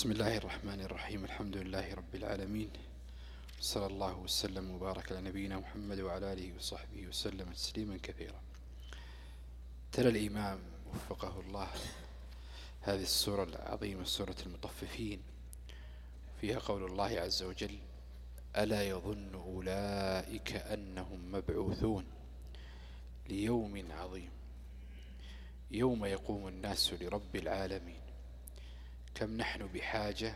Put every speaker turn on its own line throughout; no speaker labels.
بسم الله الرحمن الرحيم الحمد لله رب العالمين صلى الله وسلم وبارك على نبينا محمد وعلى آله وصحبه وسلم تسليما كثيرا ترى الإمام وفقه الله هذه السورة العظيمة سورة المطففين فيها قول الله عز وجل ألا يظن أولئك أنهم مبعوثون ليوم عظيم يوم يقوم الناس لرب العالمين كم نحن بحاجة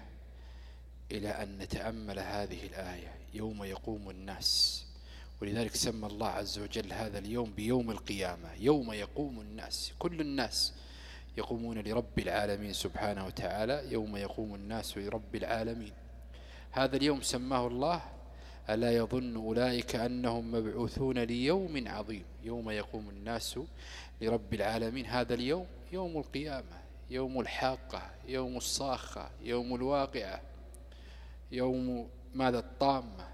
إلى أن نتأمل هذه الآية يوم يقوم الناس. ولذلك سمى الله عز وجل هذا اليوم بيوم القيامة يوم يقوم الناس. كل الناس يقومون لرب العالمين سبحانه وتعالى يوم يقوم الناس لرب العالمين. هذا اليوم سماه الله ألا يظن أولئك أنهم مبعوثون ليوم عظيم يوم يقوم الناس لرب العالمين. هذا اليوم يوم القيامة. يوم الحاقة يوم الصاخة يوم الواقعة يوم ماذا الطامة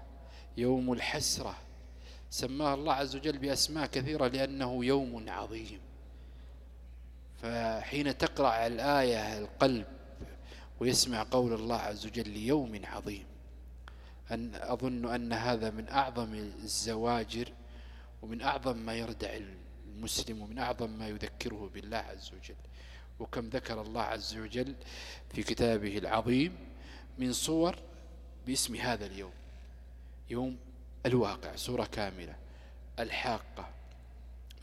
يوم الحسرة. سماه الله عز وجل بأسماء كثيرة لأنه يوم عظيم. فحين تقرأ الآية القلب ويسمع قول الله عز وجل ليوم عظيم أن أظن أن هذا من أعظم الزواجر ومن أعظم ما يردع المسلم ومن أعظم ما يذكره بالله عز وجل. وكم ذكر الله عز وجل في كتابه العظيم من صور باسم هذا اليوم. يوم الواقع سورة كاملة. الحاقة.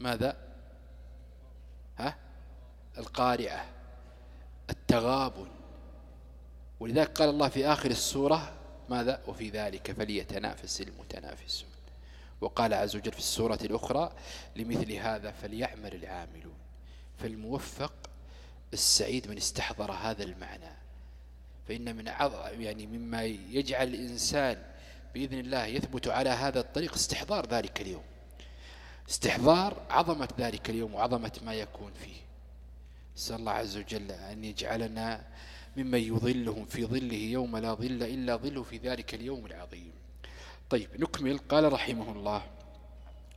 ماذا؟ ها؟ القارعة. التغابن. ولذلك قال الله في آخر السورة ماذا؟ وفي ذلك فليتنافس المتنافسون. وقال عز وجل في السورة الأخرى لمثل هذا فليعمل العاملون. فالموفق السعيد من استحضر هذا المعنى. فإن من يعني مما يجعل الإنسان بإذن الله يثبت على هذا الطريق استحضار ذلك اليوم. استحضار عظمة ذلك اليوم وعظمة ما يكون فيه. نسأل الله عز وجل أن يجعلنا ممن يظلهم في ظله يوم لا ظل إلا ظله في ذلك اليوم العظيم. طيب نكمل. قال رحمه الله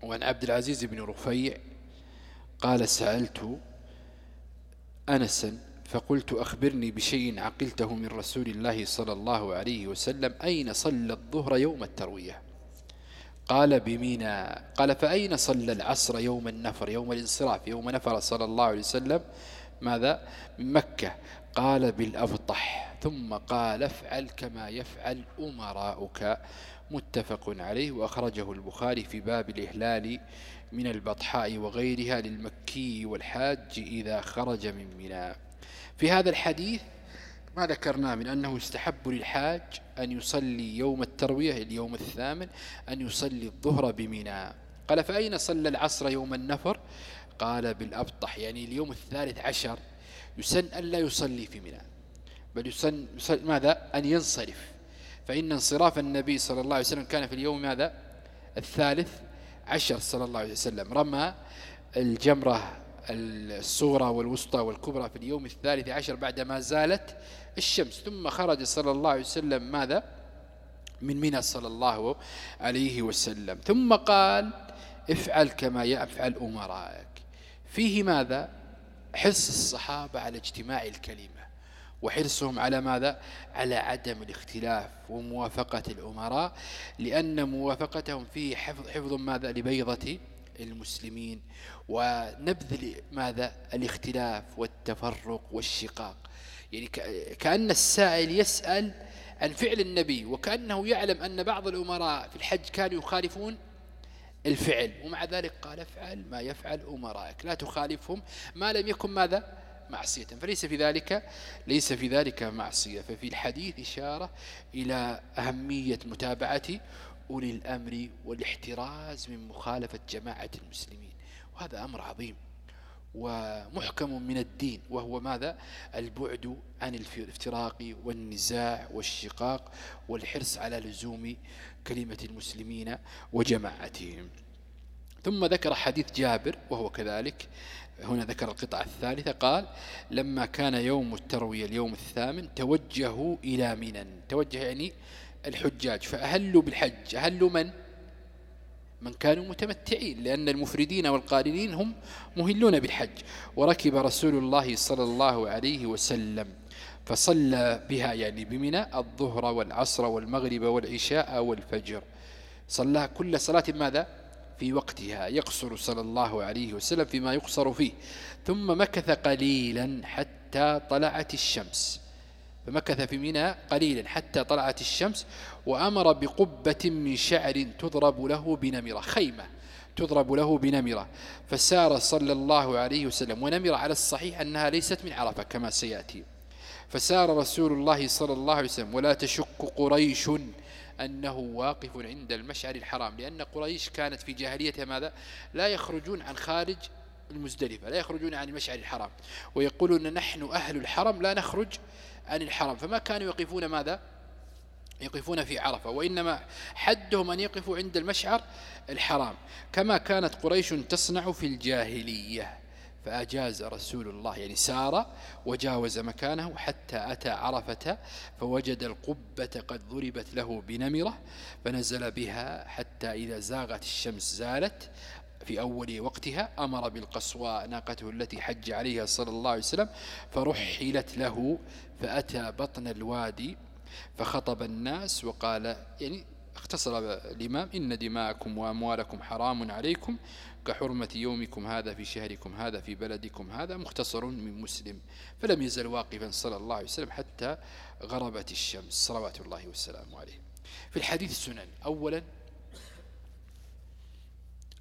وعن عبد العزيز بن رفيع قال سألت أنسا فقلت أخبرني بشيء عقلته من رسول الله صلى الله عليه وسلم أين صلى الظهر يوم التروية؟ قال بمينا قال فأين صلى العصر يوم النفر يوم الانصراف يوم نفر صلى الله عليه وسلم؟ ماذا؟ من مكة. قال بالأبطح. ثم قال افعل كما يفعل أمراؤك. متفق عليه وأخرجه البخاري في باب الإهلال من البطحاء وغيرها للمكي والحاج إذا خرج من منى في هذا الحديث ما ذكرنا من أنه يستحب للحاج أن يصلي يوم التروية اليوم الثامن أن يصلي الظهر بمنى قال فأين صلى العصر يوم النفر؟ قال بالأبطح يعني اليوم الثالث عشر يسن أن لا يصلي في منى بل يسن ماذا؟ أن ينصرف. فإن انصراف النبي صلى الله عليه وسلم كان في اليوم ماذا؟ الثالث عشر صلى الله عليه وسلم. رمى الجمرة الصغرى والوسطى والكبرى في اليوم الثالث عشر بعدما زالت الشمس. ثم خرج صلى الله عليه وسلم ماذا؟ من منى صلى الله عليه وسلم. ثم قال افعل كما يفعل أمرائك فيه ماذا؟ حرص الصحابة على اجتماع الكلمة. وحرصهم على ماذا؟ على عدم الاختلاف وموافقة الأمراء لأن موافقتهم فيه حفظ, حفظ ماذا؟ لبيضة المسلمين ونبذ ماذا الاختلاف والتفرق والشقاق. يعني كأن السائل يسأل عن فعل النبي وكأنه يعلم أن بعض الأمراء في الحج كانوا يخالفون الفعل ومع ذلك قال افعل ما يفعل أمرائك. لا تخالفهم ما لم يكن ماذا؟ معصية. فليس في ذلك ليس في ذلك معصية. ففي الحديث إشارة إلى أهمية متابعة أولي الأمر والاحتراز من مخالفة جماعة المسلمين. وهذا أمر عظيم ومحكم من الدين وهو ماذا؟ البعد عن الافتراق والنزاع والشقاق والحرص على لزوم كلمة المسلمين وجماعتهم. ثم ذكر حديث جابر وهو كذلك هنا ذكر القطعة الثالثة قال لما كان يوم التروية اليوم الثامن توجهوا إلى منى. توجه يعني الحجاج. فأهلوا بالحج. أهلوا من؟ من كانوا متمتعين لأن المفردين والقارنين هم مهلون بالحج. وركب رسول الله صلى الله عليه وسلم فصلى بها يعني بمنى الظهر والعصر والمغرب والعشاء والفجر. صلى كل صلاة ماذا؟ في وقتها يقصر صلى الله عليه وسلم فيما يقصر فيه. ثم مكث قليلا حتى طلعت الشمس. فمكث في منى قليلا حتى طلعت الشمس وأمر بقبة من شعر تضرب له بنمرة خيمة تضرب له بنمرة. فسار صلى الله عليه وسلم ونمر على الصحيح أنها ليست من عرفة كما سيأتي. فسار رسول الله صلى الله عليه وسلم ولا تشك قريش أنه واقف عند المشعر الحرام لأن قريش كانت في جاهليتها ماذا؟ لا يخرجون عن خارج المزدلفة لا يخرجون عن المشعر الحرام ويقولون نحن أهل الحرم لا نخرج عن الحرم. فما كانوا يقفون ماذا؟ يقفون في عرفة وإنما حدهم أن يقفوا عند المشعر الحرام. كما كانت قريش تصنع في الجاهلية. فأجاز رسول الله يعني سار وجاوز مكانه حتى أتى عرفة فوجد القبة قد ضربت له بنمرة فنزل بها حتى إذا زاغت الشمس زالت في أول وقتها أمر بالقصواء ناقته التي حج عليها صلى الله عليه وسلم فرحلت له فأتى بطن الوادي فخطب الناس وقال يعني اختصر الإمام إن دماءكم وأموالكم حرام عليكم كحرمة يومكم هذا في شهركم هذا في بلدكم هذا مختصر من مسلم فلم يزل واقفا صلى الله عليه وسلم حتى غربت الشمس. صلوات الله والسلام عليه. في الحديث السنن أولا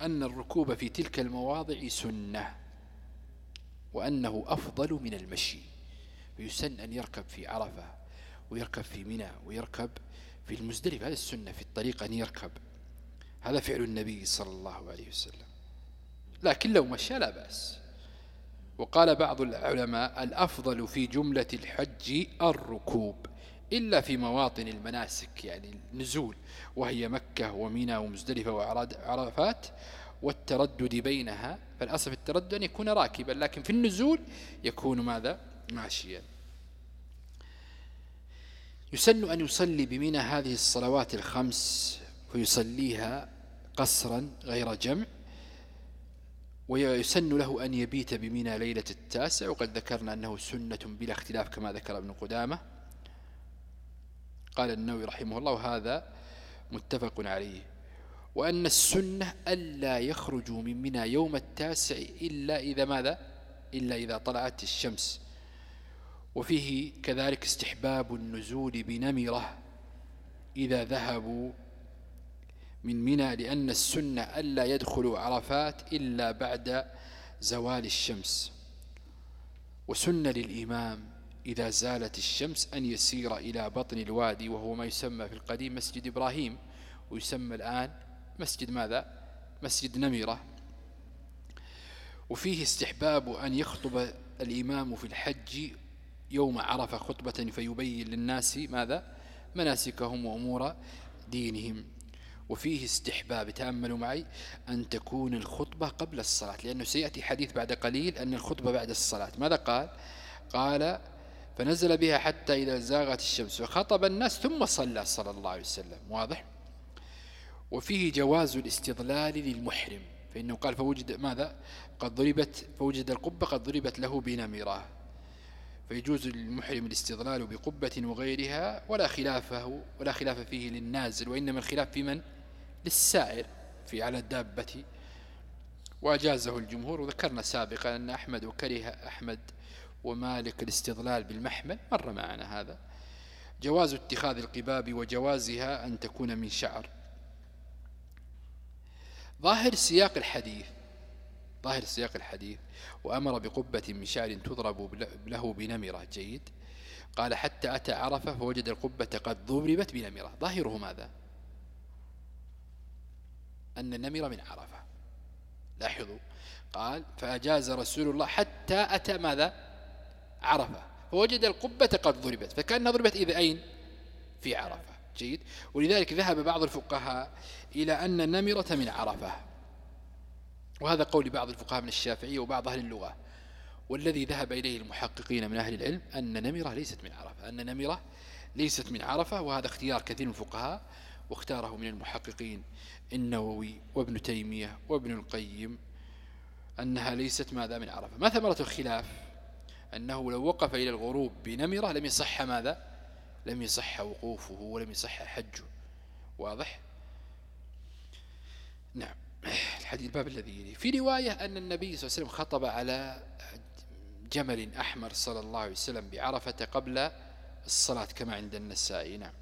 أن الركوب في تلك المواضع سنة وأنه أفضل من المشي. فيسن أن يركب في عرفة ويركب في منى ويركب في المزدلف هذا السنة في الطريق أن يركب. هذا فعل النبي صلى الله عليه وسلم. لكن لو مشى لا بأس. وقال بعض العلماء الأفضل في جملة الحج الركوب إلا في مواطن المناسك يعني النزول وهي مكة ومنى ومزدلفة وعرفات والتردد بينها فالأصل التردد أن يكون راكبا لكن في النزول يكون ماذا؟ ماشيا يسن أن يصلي بمنى هذه الصلوات الخمس ويصليها قصرا غير جمع ويسن له أن يبيت بمنى ليلة التاسع وقد ذكرنا أنه سنة بلا اختلاف كما ذكر ابن قدامة. قال النووي رحمه الله وهذا متفق عليه. وأن السنة ألا يخرجوا من منى يوم التاسع إلا إذا ماذا؟ إلا إذا طلعت الشمس. وفيه كذلك استحباب النزول بنمرة إذا ذهبوا من منى لأن السنة ألا يدخلوا عرفات إلا بعد زوال الشمس. وسن للإمام إذا زالت الشمس أن يسير إلى بطن الوادي وهو ما يسمى في القديم مسجد إبراهيم ويسمى الآن مسجد ماذا؟ مسجد نمرة. وفيه استحباب أن يخطب الإمام في الحج يوم عرف خطبة فيبين للناس ماذا؟ مناسكهم وأمور دينهم. وفيه استحباب تأملوا معي أن تكون الخطبة قبل الصلاة لأنه سيأتي حديث بعد قليل أن الخطبة بعد الصلاة. ماذا قال؟ قال فنزل بها حتى إذا زاغت الشمس وخطب الناس ثم صلى صلى الله عليه وسلم. واضح؟ وفيه جواز الاستضلال للمحرم فإنه قال فوجد ماذا؟ قد ضربت فوجد القبة قد ضربت له بنمرة. فيجوز للمحرم الاستضلال بقبة وغيرها ولا خلافه ولا خلاف فيه للنازل وإنما الخلاف في من؟ للسائر في على الدابة. وأجازه الجمهور وذكرنا سابقا أن أحمد وكره أحمد ومالك الاستضلال بالمحمل. مر معنا هذا. جواز اتخاذ القباب وجوازها أن تكون من شعر. ظاهر سياق الحديث. ظاهر سياق الحديث. وأمر بقبة من شعر تضرب له بنمرة. جيد. قال حتى أتى عرفة فوجد القبة قد ضربت بنمرة. ظاهره ماذا؟ أن النمرة من عرفة. لاحظوا. قال فأجاز رسول الله حتى أتى ماذا؟ عرفة. فوجد القبة قد ضربت فكأنها ضربت إذا أين في عرفة. جيد. ولذلك ذهب بعض الفقهاء إلى أن النمرة من عرفة. وهذا قول بعض الفقهاء من الشافعية وبعض أهل اللغة. والذي ذهب إليه المحققين من أهل العلم أن نمرة ليست من عرفة. أن نمرة ليست من عرفة وهذا اختيار كثير من الفقهاء. واختاره من المحققين النووي وابن تيمية وابن القيم أنها ليست ماذا من عرفة. ما ثمرة الخلاف؟ أنه لو وقف إلى الغروب بنمرة لم يصح ماذا؟ لم يصح وقوفه ولم يصح حجه. واضح؟ نعم. الحديث الباب الذي يلي في رواية أن النبي صلى الله عليه وسلم خطب على جمل أحمر صلى الله عليه وسلم بعرفة قبل الصلاة كما عند النسائي. نعم.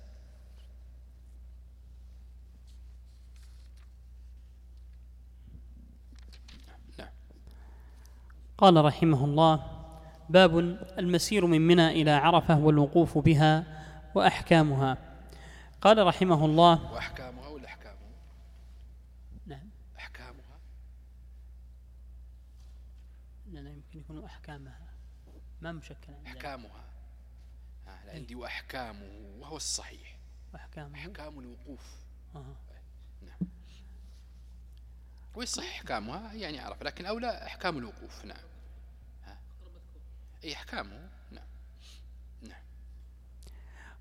قال رحمه الله باب المسير من منى إلى عرفة والوقوف بها وأحكامها. قال رحمه الله
وأحكامها ولا أحكامه
نعم.
أحكامها.
لا لا يمكن يكون أحكامها. ما مشكلة
أحكامها. آه عندي وأحكامه وهو الصحيح.
أحكامه
أحكام الوقوف.
آه.
نعم. ويصح أحكامها يعني عرف لكن أولى أحكام الوقوف نعم. أي أحكامه نعم. نعم.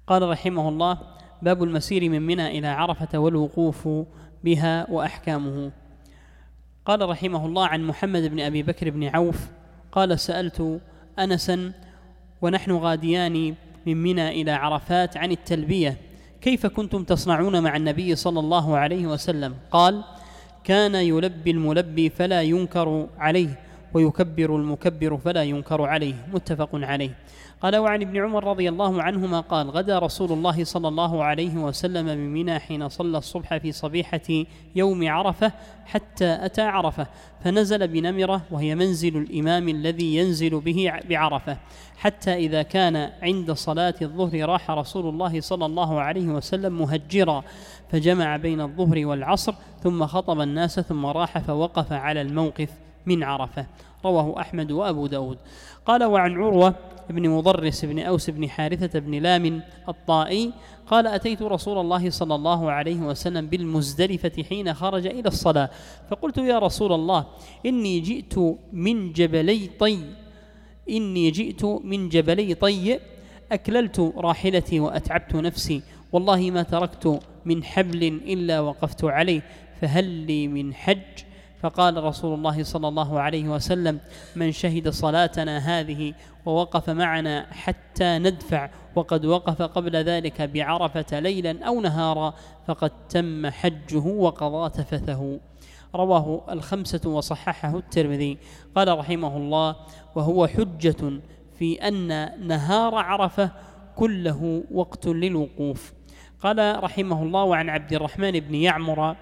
قال رحمه الله باب المسير من منى إلى عرفة والوقوف بها وأحكامه. قال رحمه الله عن محمد بن أبي بكر بن عوف قال سألت أنسا ونحن غاديان من منى إلى عرفات عن التلبية كيف كنتم تصنعون مع النبي صلى الله عليه وسلم؟ قال كان يلبي الملبي فلا ينكر عليه ويكبر المكبر فلا ينكر عليه متفق عليه. قال وعن ابن عمر رضي الله عنهما قال غدا رسول الله صلى الله عليه وسلم من منى حين صلى الصبح في صبيحة يوم عرفة حتى أتى عرفة فنزل بنمرة وهي منزل الإمام الذي ينزل به بعرفة حتى إذا كان عند صلاة الظهر راح رسول الله صلى الله عليه وسلم مهجرا. فجمع بين الظهر والعصر ثم خطب الناس ثم راح فوقف على الموقف من عرفة. رواه أحمد وأبو داود. قال وعن عروة بن مضرس بن أوس بن حارثة بن لام الطائي قال أتيت رسول الله صلى الله عليه وسلم بالمزدلفة حين خرج إلى الصلاة. فقلت يا رسول الله إني جئت من جبلي طي إني جئت من جبلي طي أكللت راحلتي وأتعبت نفسي والله ما تركت من حبل إلا وقفت عليه فهل لي من حج؟ فقال رسول الله صلى الله عليه وسلم من شهد صلاتنا هذه ووقف معنا حتى ندفع وقد وقف قبل ذلك بعرفة ليلا أو نهارا فقد تم حجه وقضى تفثه. رواه الخمسة وصححه الترمذي. قال رحمه الله وهو حجة في أن نهار عرفة كله وقت للوقوف. قال رحمه الله وعن عبد الرحمن بن يعمر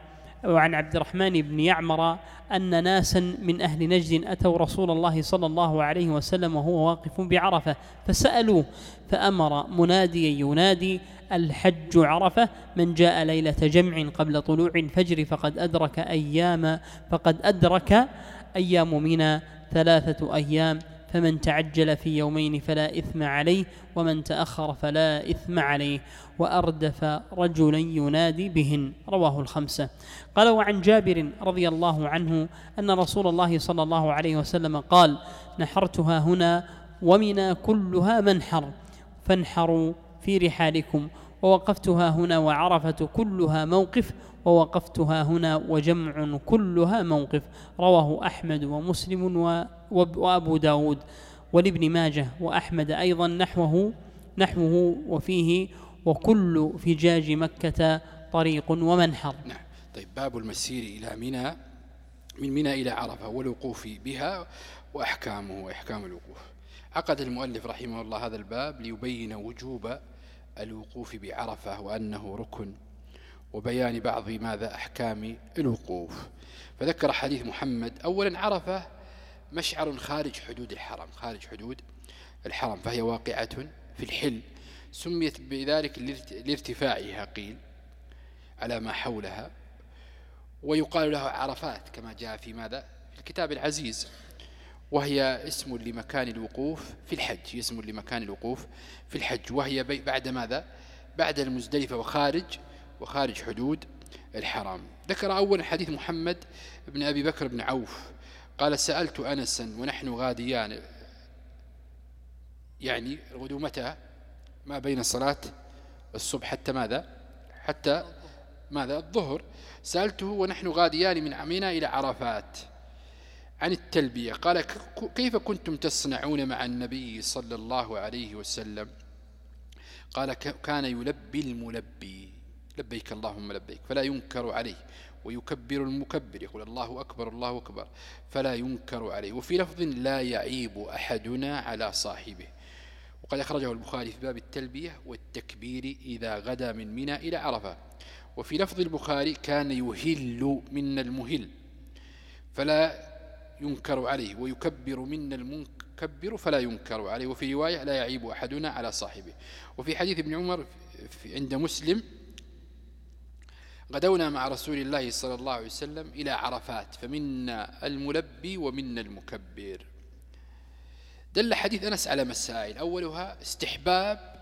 وعن عبد الرحمن بن يعمر أن ناسا من أهل نجد أتوا رسول الله صلى الله عليه وسلم وهو واقف بعرفة فسألوه فأمر مناديا ينادي الحج عرفة؟ من جاء ليلة جمع قبل طلوع الفجر فقد أدرك أيام فقد أدرك أيام منى ثلاثة أيام فمن تعجل في يومين فلا إثم عليه ومن تأخر فلا إثم عليه وأردف رجلا ينادي بهن. رواه الخمسة. قال وعن جابر رضي الله عنه أن رسول الله صلى الله عليه وسلم قال نحرتها هنا ومنا كلها منحر فانحروا في رحالكم. ووقفتها هنا وعرفة كلها موقف ووقفتها هنا وجمع كلها موقف. رواه أحمد ومسلم وأبو داود ولابن ماجه وأحمد أيضا نحوه نحوه وفيه وكل فجاج مكة طريق ومنحر.
نعم. طيب باب المسير إلى منى من منى إلى عرفة والوقوف بها وأحكامه وإحكام الوقوف. عقد المؤلف رحمه الله هذا الباب ليبين وجوب الوقوف بعرفة وأنه ركن وبيان بعض ماذا أحكام الوقوف. فذكر حديث محمد أولا عرفة مشعر خارج حدود الحرم خارج حدود الحرم فهي واقعة في الحل. سميت بذلك لارتفاعها قيل على ما حولها ويقال له عرفات كما جاء في ماذا؟ في الكتاب العزيز وهي اسم لمكان الوقوف في الحج اسم لمكان الوقوف في الحج وهي بعد ماذا؟ بعد المزدلفة وخارج وخارج حدود الحرام ذكر أول حديث محمد بن أبي بكر بن عوف قال سألت أنسا ونحن غاديان. يعني الغدو متى؟ ما بين صلاة الصبح حتى ماذا؟ حتى ماذا؟ الظهر. سألته ونحن غاديان من عمينا إلى عرفات عن التلبية. قال كيف كنتم تصنعون مع النبي صلى الله عليه وسلم؟ قال كان يلبي الملبي. لبيك اللهم لبيك. فلا ينكر عليه. ويكبر المكبر يقول الله أكبر الله أكبر فلا ينكر عليه. وفي لفظ لا يعيب أحدنا على صاحبه. وقد أخرجه البخاري في باب التلبية والتكبير إذا غدا من منى إلى عرفة. وفي لفظ البخاري كان يهل من المهل فلا ينكر عليه. ويكبر منا المكبر فلا ينكر عليه. وفي رواية لا يعيب أحدنا على صاحبه. وفي حديث ابن عمر عند مسلم غدونا مع رسول الله صلى الله عليه وسلم إلى عرفات فمنا الملبي ومنا المكبر. دل حديث أنس على مسائل. أولها استحباب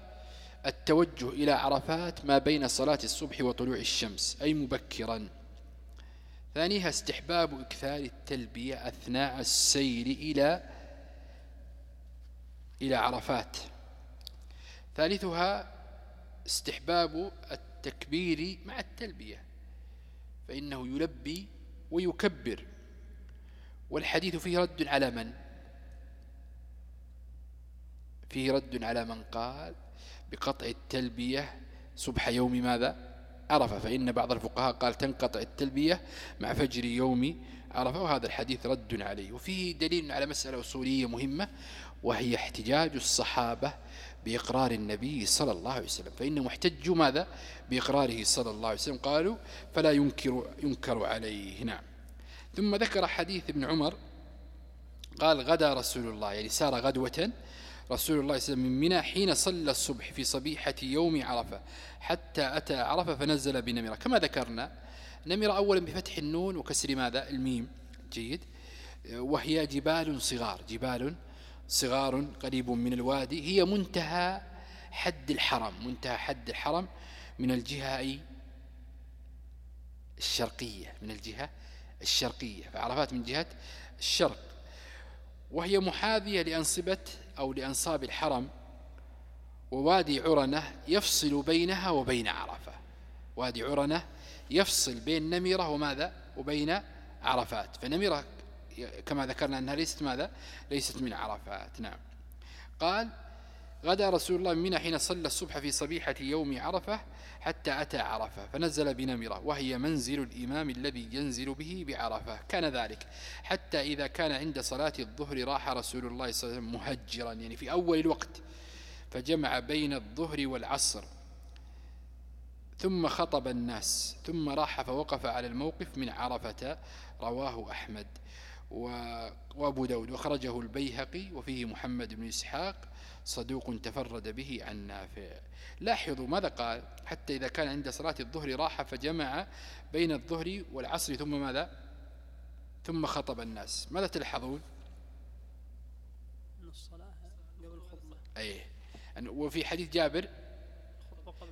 التوجه إلى عرفات ما بين صلاة الصبح وطلوع الشمس أي مبكرا. ثانيها استحباب إكثار التلبية أثناء السير إلى إلى عرفات. ثالثها استحباب التكبير مع التلبية فإنه يلبي ويكبر. والحديث فيه رد على من؟ فيه رد على من قال بقطع التلبية صبح يوم ماذا؟ عرفة. فإن بعض الفقهاء قال تنقطع التلبية مع فجر يوم عرفة وهذا الحديث رد عليه. وفيه دليل على مسألة أصولية مهمة وهي احتجاج الصحابة بإقرار النبي صلى الله عليه وسلم. فإنهم احتجوا ماذا؟ بإقراره صلى الله عليه وسلم. قالوا فلا ينكر, ينكر عليه. نعم. ثم ذكر حديث ابن عمر قال غدا رسول الله يعني سار غدوة رسول الله صلى الله عليه وسلم من منى حين صلى الصبح في صبيحة يوم عرفة حتى أتى عرفة فنزل بنمرة. كما ذكرنا نمرة أولا بفتح النون وكسر ماذا؟ الميم. جيد. وهي جبال صغار جبال صغار قريب من الوادي هي منتهى حد الحرم منتهى حد الحرم من الجهة أي الشرقية من الجهة الشرقية. فعرفات من جهة الشرق. وهي محاذية لأنصبة أو لأنصاب الحرم. ووادي عرنة يفصل بينها وبين عرفة. وادي عرنة يفصل بين نمرة وماذا؟ وبين عرفات. فنمرة كما ذكرنا أنها ليست ماذا؟ ليست من عرفات نعم. قال غدا رسول الله منا حين صلى الصبح في صبيحة يوم عرفة حتى أتى عرفة فنزل بنمرة وهي منزل الإمام الذي ينزل به بعرفة. كان ذلك حتى إذا كان عند صلاة الظهر راح رسول الله صلى الله عليه وسلم مهجرا يعني في أول الوقت فجمع بين الظهر والعصر. ثم خطب الناس ثم راح فوقف على الموقف من عرفة رواه أحمد. وأبو داود. وخرجه البيهقي وفيه محمد بن إسحاق صدوق تفرد به عن نافع. لاحظوا ماذا قال؟ حتى إذا كان عند صلاة الظهر راح فجمع بين الظهر والعصر ثم ماذا؟ ثم خطب الناس. ماذا تلحظون؟ الصلاة قبل الخطبة. أيه. وفي حديث جابر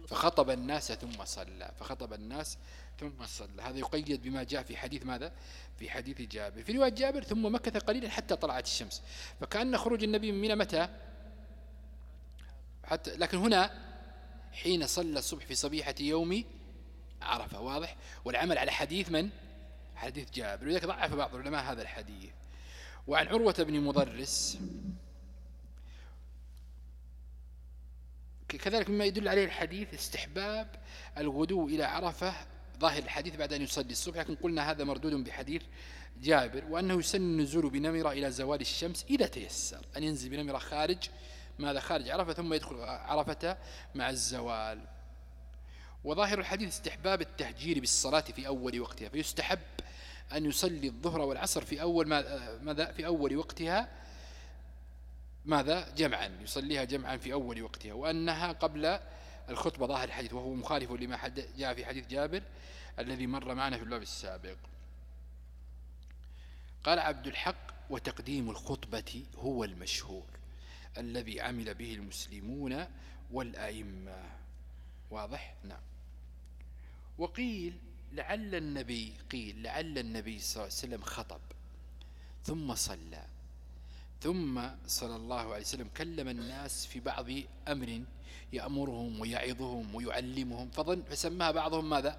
فخطب الناس ثم صلى. فخطب الناس ثم صلى. هذا يقيد بما جاء في حديث ماذا؟ في حديث جابر. في رواية جابر ثم مكث قليلا حتى طلعت الشمس. فكأن خروج النبي من متى؟ حتى لكن هنا حين صلى الصبح في صبيحة يوم عرفة واضح؟ والعمل على حديث من؟ حديث جابر. ولذلك ضعف بعض العلماء هذا الحديث. وعن عروة بن مضرس كذلك مما يدل عليه الحديث استحباب الغدو إلى عرفة ظاهر الحديث بعد أن يصلي الصبح لكن قلنا هذا مردود بحديث جابر وأنه يسن النزول بنمرة إلى زوال الشمس إذا تيسر أن ينزل بنمرة خارج ماذا خارج عرفة ثم يدخل عرفة مع الزوال. وظاهر الحديث استحباب التهجير بالصلاة في أول وقتها فيستحب أن يصلي الظهر والعصر في أول ماذا في أول وقتها ماذا جمعا يصليها جمعا في أول وقتها وأنها قبل الخطبة ظاهر الحديث وهو مخالف لما جاء في حديث جابر الذي مر معنا في الباب السابق. قال عبد الحق وتقديم الخطبة هو المشهور الذي عمل به المسلمون والأئمة. واضح؟ نعم. وقيل لعل النبي قيل لعل النبي صلى الله عليه وسلم خطب ثم صلى. ثم صلى الله عليه وسلم كلم الناس في بعض أمر يأمرهم ويعظهم ويعلمهم فظن فسماها بعضهم ماذا؟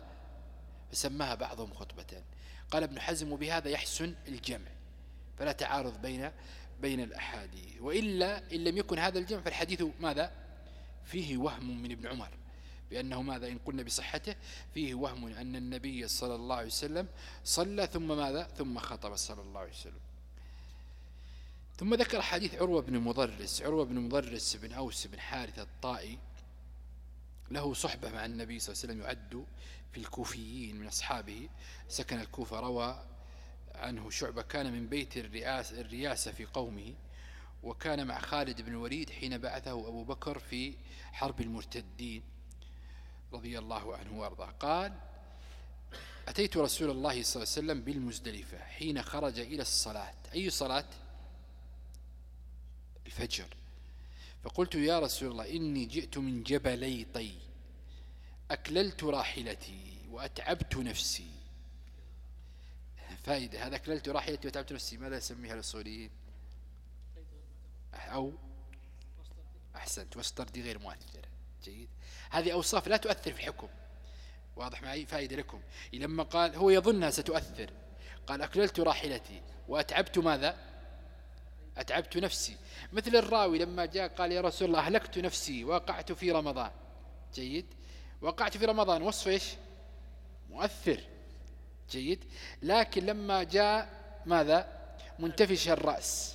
فسماها بعضهم خطبة قال ابن حزم وبهذا يحسن الجمع فلا تعارض بين بين الأحاديث وإلا إن لم يكن هذا الجمع فالحديث ماذا؟ فيه وهم من ابن عمر بأنه ماذا؟ إن قلنا بصحته فيه وهم أن النبي صلى الله عليه وسلم صلى ثم ماذا؟ ثم خطب صلى الله عليه وسلم. ثم ذكر حديث عروة بن مضرس. عروة بن مضرس بن أوس بن حارثة الطائي له صحبة مع النبي صلى الله عليه وسلم يعد في الكوفيين من أصحابه. سكن الكوفة روى عنه شعبة كان من بيت الرئاسة, الرياسة في قومه وكان مع خالد بن الوليد حين بعثه أبو بكر في حرب المرتدين رضي الله عنه وأرضاه. قال أتيت رسول الله صلى الله عليه وسلم بالمزدلفة حين خرج إلى الصلاة. أي صلاة؟ الفجر. فقلت يا رسول الله إني جئت من جبلي طي أكللت راحلتي وأتعبت نفسي. فائدة هذا أكللت راحلتي وأتعبت نفسي. ماذا يسميها الأصوليين أو أحسنت وسطر دي غير مؤثرة جيد. هذه أوصاف لا تؤثر في الحكم. واضح معي؟ فائدة لكم. لما قال هو يظنها ستؤثر. قال أكللت راحلتي وأتعبت ماذا؟ أتعبت نفسي. مثل الراوي لما جاء قال يا رسول الله أهلكت نفسي وقعت في رمضان. جيد. وقعت في رمضان وصف إيش؟ مؤثر. جيد. لكن لما جاء ماذا؟ منتفش الرأس.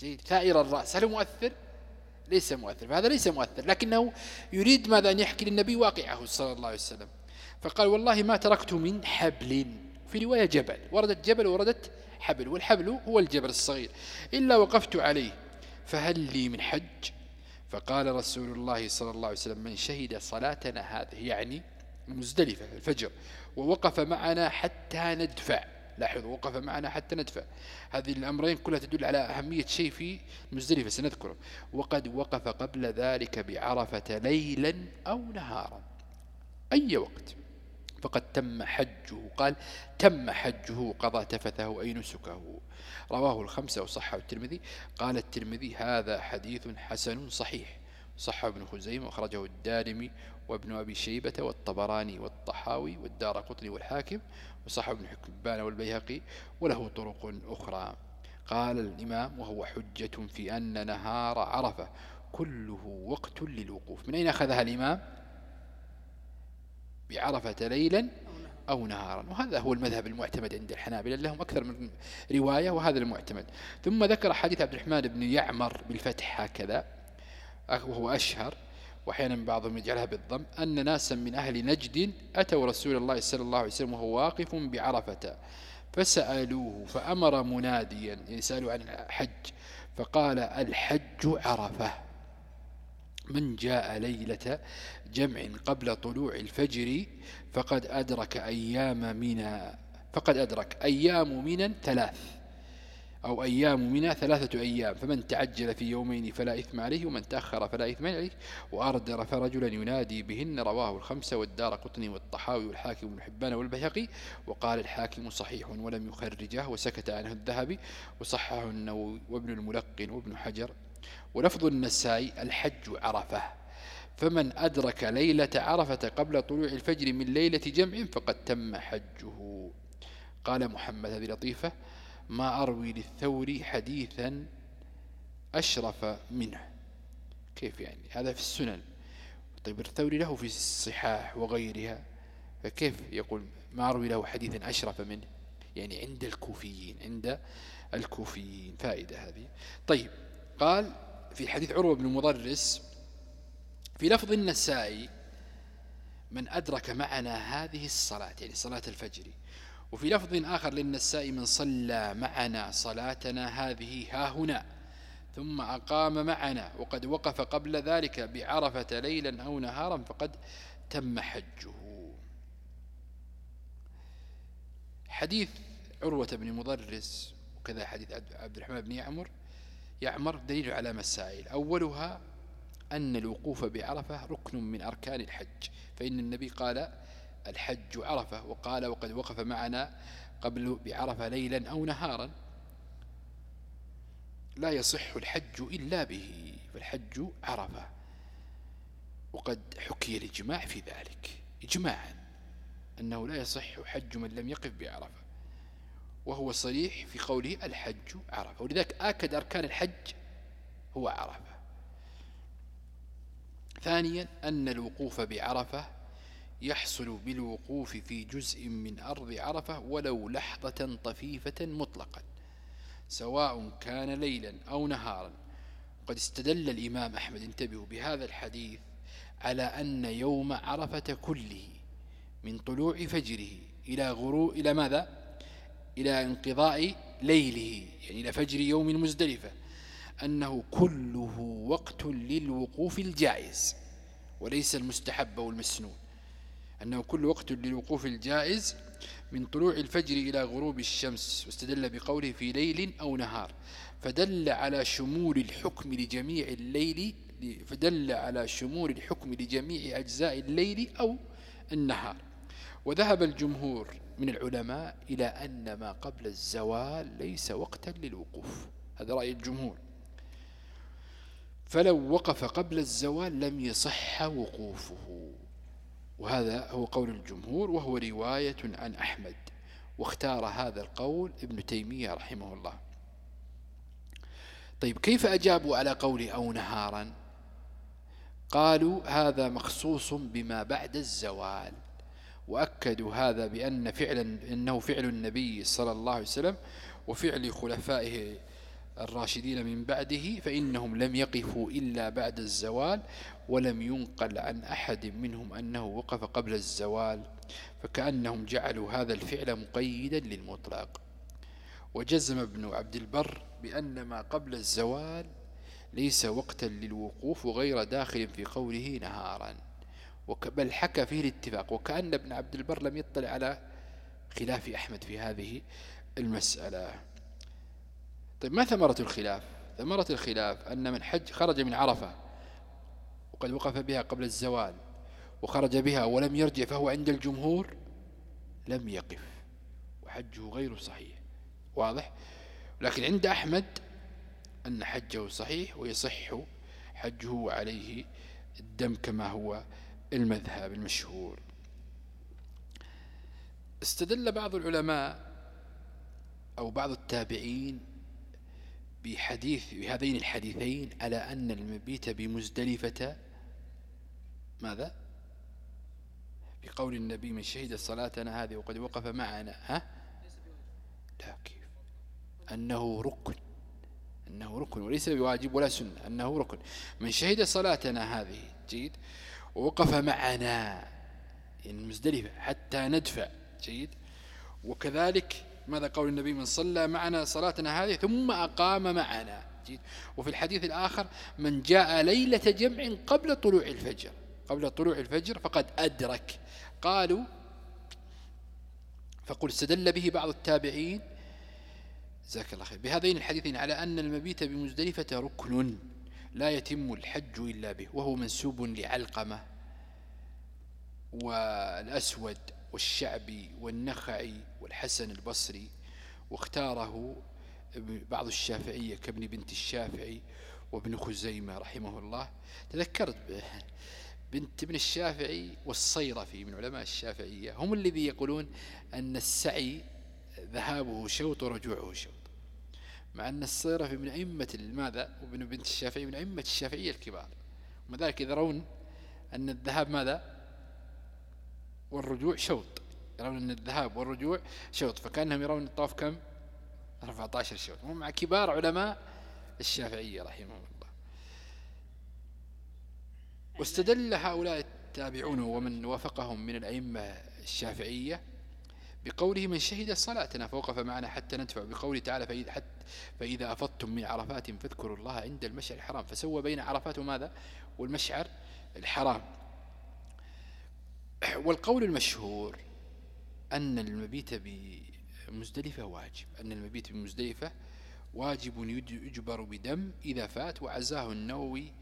جيد. ثائر الرأس. هل مؤثر؟ ليس مؤثر. فهذا ليس مؤثر. لكنه يريد ماذا؟ أن يحكي للنبي واقعه صلى الله عليه وسلم. فقال والله ما تركت من حبل. في رواية جبل. وردت جبل وردت حبل والحبل هو الجبل الصغير. إلا وقفت عليه فهل لي من حج؟ فقال رسول الله صلى الله عليه وسلم من شهد صلاتنا هذه يعني مزدلفة الفجر ووقف معنا حتى ندفع. لاحظوا وقف معنا حتى ندفع. هذه الأمرين كلها تدل على أهمية شيء في مزدلفة سنذكره. وقد وقف قبل ذلك بعرفة ليلا أو نهارا أي وقت. فقد تم حجه. قال تم حجه قضى تفثه أي نسكه. رواه الخمسة وصحه الترمذي. قال الترمذي هذا حديث حسن صحيح. صح ابن خزيمة وخرجه الدارمي وابن أبي شيبة والطبراني والطحاوي والدار قطني والحاكم وصح ابن حكبان والبيهقي وله طرق أخرى. قال الإمام وهو حجة في أن نهار عرفة. كله وقت للوقوف. من أين أخذها الإمام؟ بعرفة ليلا أو نهارا. وهذا هو المذهب المعتمد عند الحنابلة لهم أكثر من رواية وهذا المعتمد. ثم ذكر حديث عبد الرحمن بن يعمر بالفتح هكذا وهو أشهر وأحيانا بعضهم يجعلها بالضم أن ناسا من أهل نجد أتوا رسول الله صلى الله عليه وسلم وهو واقف بعرفة فسألوه فأمر مناديا يعني سألوا عن الحج فقال الحج عرفة. من جاء ليلة جمع قبل طلوع الفجر فقد أدرك أيام منا فقد أدرك أيام منا ثلاث أو أيام منها ثلاثة أيام. فمن تعجل في يومين فلا إثم عليه ومن تأخر فلا إثم عليه. وأردر فرجلا ينادي بهن رواه الخمسة والدار قطني والطحاوي والحاكم بن حبان والبيهقي. وقال الحاكم صحيح ولم يخرجه وسكت عنه الذهبي وصححه النووي وابن الملقن وابن حجر. ولفظ النسائي الحج عرفة. فمن أدرك ليلة عرفة قبل طلوع الفجر من ليلة جمع فقد تم حجه. قال محمد هذه لطيفة ما أروي للثوري حديثا أشرف منه. كيف يعني؟ هذا في السنن. طيب الثوري له في الصحاح وغيرها فكيف يقول ما أروي له حديثا أشرف منه؟ يعني عند الكوفيين عند الكوفيين. فائدة هذه. طيب قال في حديث عروة بن مضرس في لفظ النسائي من أدرك معنا هذه الصلاة يعني صلاة الفجر. وفي لفظ آخر للنساء من صلى معنا صلاتنا هذه ها هنا ثم أقام معنا وقد وقف قبل ذلك بعرفة ليلا أو نهارا فقد تم حجه. حديث عروة بن مضرس وكذا حديث عبد الرحمن بن يعمر. يعمر دليل على مسائل. أولها أن الوقوف بعرفة ركن من أركان الحج. فإن النبي قال الحج عرفة وقال وقد وقف معنا قبل بعرفة ليلا أو نهارا لا يصح الحج إلا به فالحج عرفة. وقد حكي الإجماع في ذلك. إجماعا أنه لا يصح حج من لم يقف بعرفة وهو صريح في قوله الحج عرفة. ولذلك آكد أركان الحج هو عرفة. ثانيا أن الوقوف بعرفة يحصل بالوقوف في جزء من أرض عرفة ولو لحظة طفيفة مطلقا سواء كان ليلا أو نهارا. قد استدل الإمام أحمد انتبهوا بهذا الحديث على أن يوم عرفة كله من طلوع فجره إلى غروب إلى ماذا؟ إلى انقضاء ليله يعني إلى فجر يوم المزدلفة أنه كله وقت للوقوف الجائز وليس المستحب والمسنون. أنه كل وقت للوقوف الجائز من طلوع الفجر إلى غروب الشمس واستدل بقوله في ليل أو نهار. فدل على شمول الحكم لجميع الليل فدل على شمول الحكم لجميع أجزاء الليل أو النهار. وذهب الجمهور من العلماء إلى أن ما قبل الزوال ليس وقتا للوقوف. هذا رأي الجمهور. فلو وقف قبل الزوال لم يصح وقوفه. وهذا هو قول الجمهور وهو رواية عن أحمد واختار هذا القول ابن تيمية رحمه الله. طيب كيف أجابوا على قول أو نهارا؟ قالوا هذا مخصوص بما بعد الزوال. وأكدوا هذا بأن فعلا إنه فعل النبي صلى الله عليه وسلم وفعل خلفائه الراشدين من بعده فإنهم لم يقفوا إلا بعد الزوال ولم ينقل عن أحد منهم أنه وقف قبل الزوال فكأنهم جعلوا هذا الفعل مقيدا للمطلق. وجزم ابن عبد البر بأن ما قبل الزوال ليس وقتا للوقوف غير داخل في قوله نهارا. بل حكى فيه الاتفاق وكأن ابن عبد البر لم يطلع على خلاف أحمد في هذه المسألة. طيب ما ثمرة الخلاف؟ ثمرة الخلاف أن من حج خرج من عرفة وقد وقف بها قبل الزوال وخرج بها ولم يرجع فهو عند الجمهور لم يقف وحجه غير صحيح واضح؟ لكن عند أحمد أن حجه صحيح ويصح حجه عليه الدم كما هو المذهب المشهور. استدل بعض العلماء أو بعض التابعين بحديث بهذين الحديثين على أن المبيت بمزدلفة ماذا؟ بقول النبي من شهد صلاتنا هذه وقد وقف معنا ها؟ لا كيف؟ أنه ركن أنه ركن وليس بواجب ولا سنة أنه ركن. من شهد صلاتنا هذه جيد ووقف معنا يعني مزدلفة حتى ندفع جيد. وكذلك ماذا قول النبي من صلى معنا صلاتنا هذه ثم أقام معنا؟ وفي الحديث الآخر من جاء ليلة جمع قبل طلوع الفجر. قبل طلوع الفجر فقد أدرك. قالوا فقل استدل به بعض التابعين. جزاك الله خير. بهذين الحديثين على أن المبيت بمزدلفة ركن لا يتم الحج إلا به وهو منسوب لعلقمة والأسود. والشعبي والنخعي والحسن البصري واختاره بعض الشافعية كابن بنت الشافعي وابن خزيمة رحمه الله. تذكرت بنت ابن الشافعي والصيرفي من علماء الشافعية. هم الذي يقولون أن السعي ذهابه شوط ورجوعه شوط مع أن الصيرفي من أئمة ماذا؟ وابن بنت الشافعي من أئمة الشافعية الكبار. ومع ذلك يرون أن الذهاب ماذا؟ والرجوع شوط. يرون أن الذهاب والرجوع شوط. فكأنهم يرون الطواف كم؟ 14 شوط. مع كبار علماء الشافعية رحمهم الله. واستدل هؤلاء التابعون ومن وافقهم من الأئمة الشافعية بقوله من شهد صلاتنا فوقف معنا حتى ندفع. بقوله تعالى فإذا, فإذا أفضتم من عرفات فاذكروا الله عند المشعر الحرام. فسوى بين عرفات وماذا والمشعر الحرام. والقول المشهور أن المبيت بمزدلفة واجب أن المبيت بمزدلفة واجب يجبر بدم إذا فات وعزاه النووي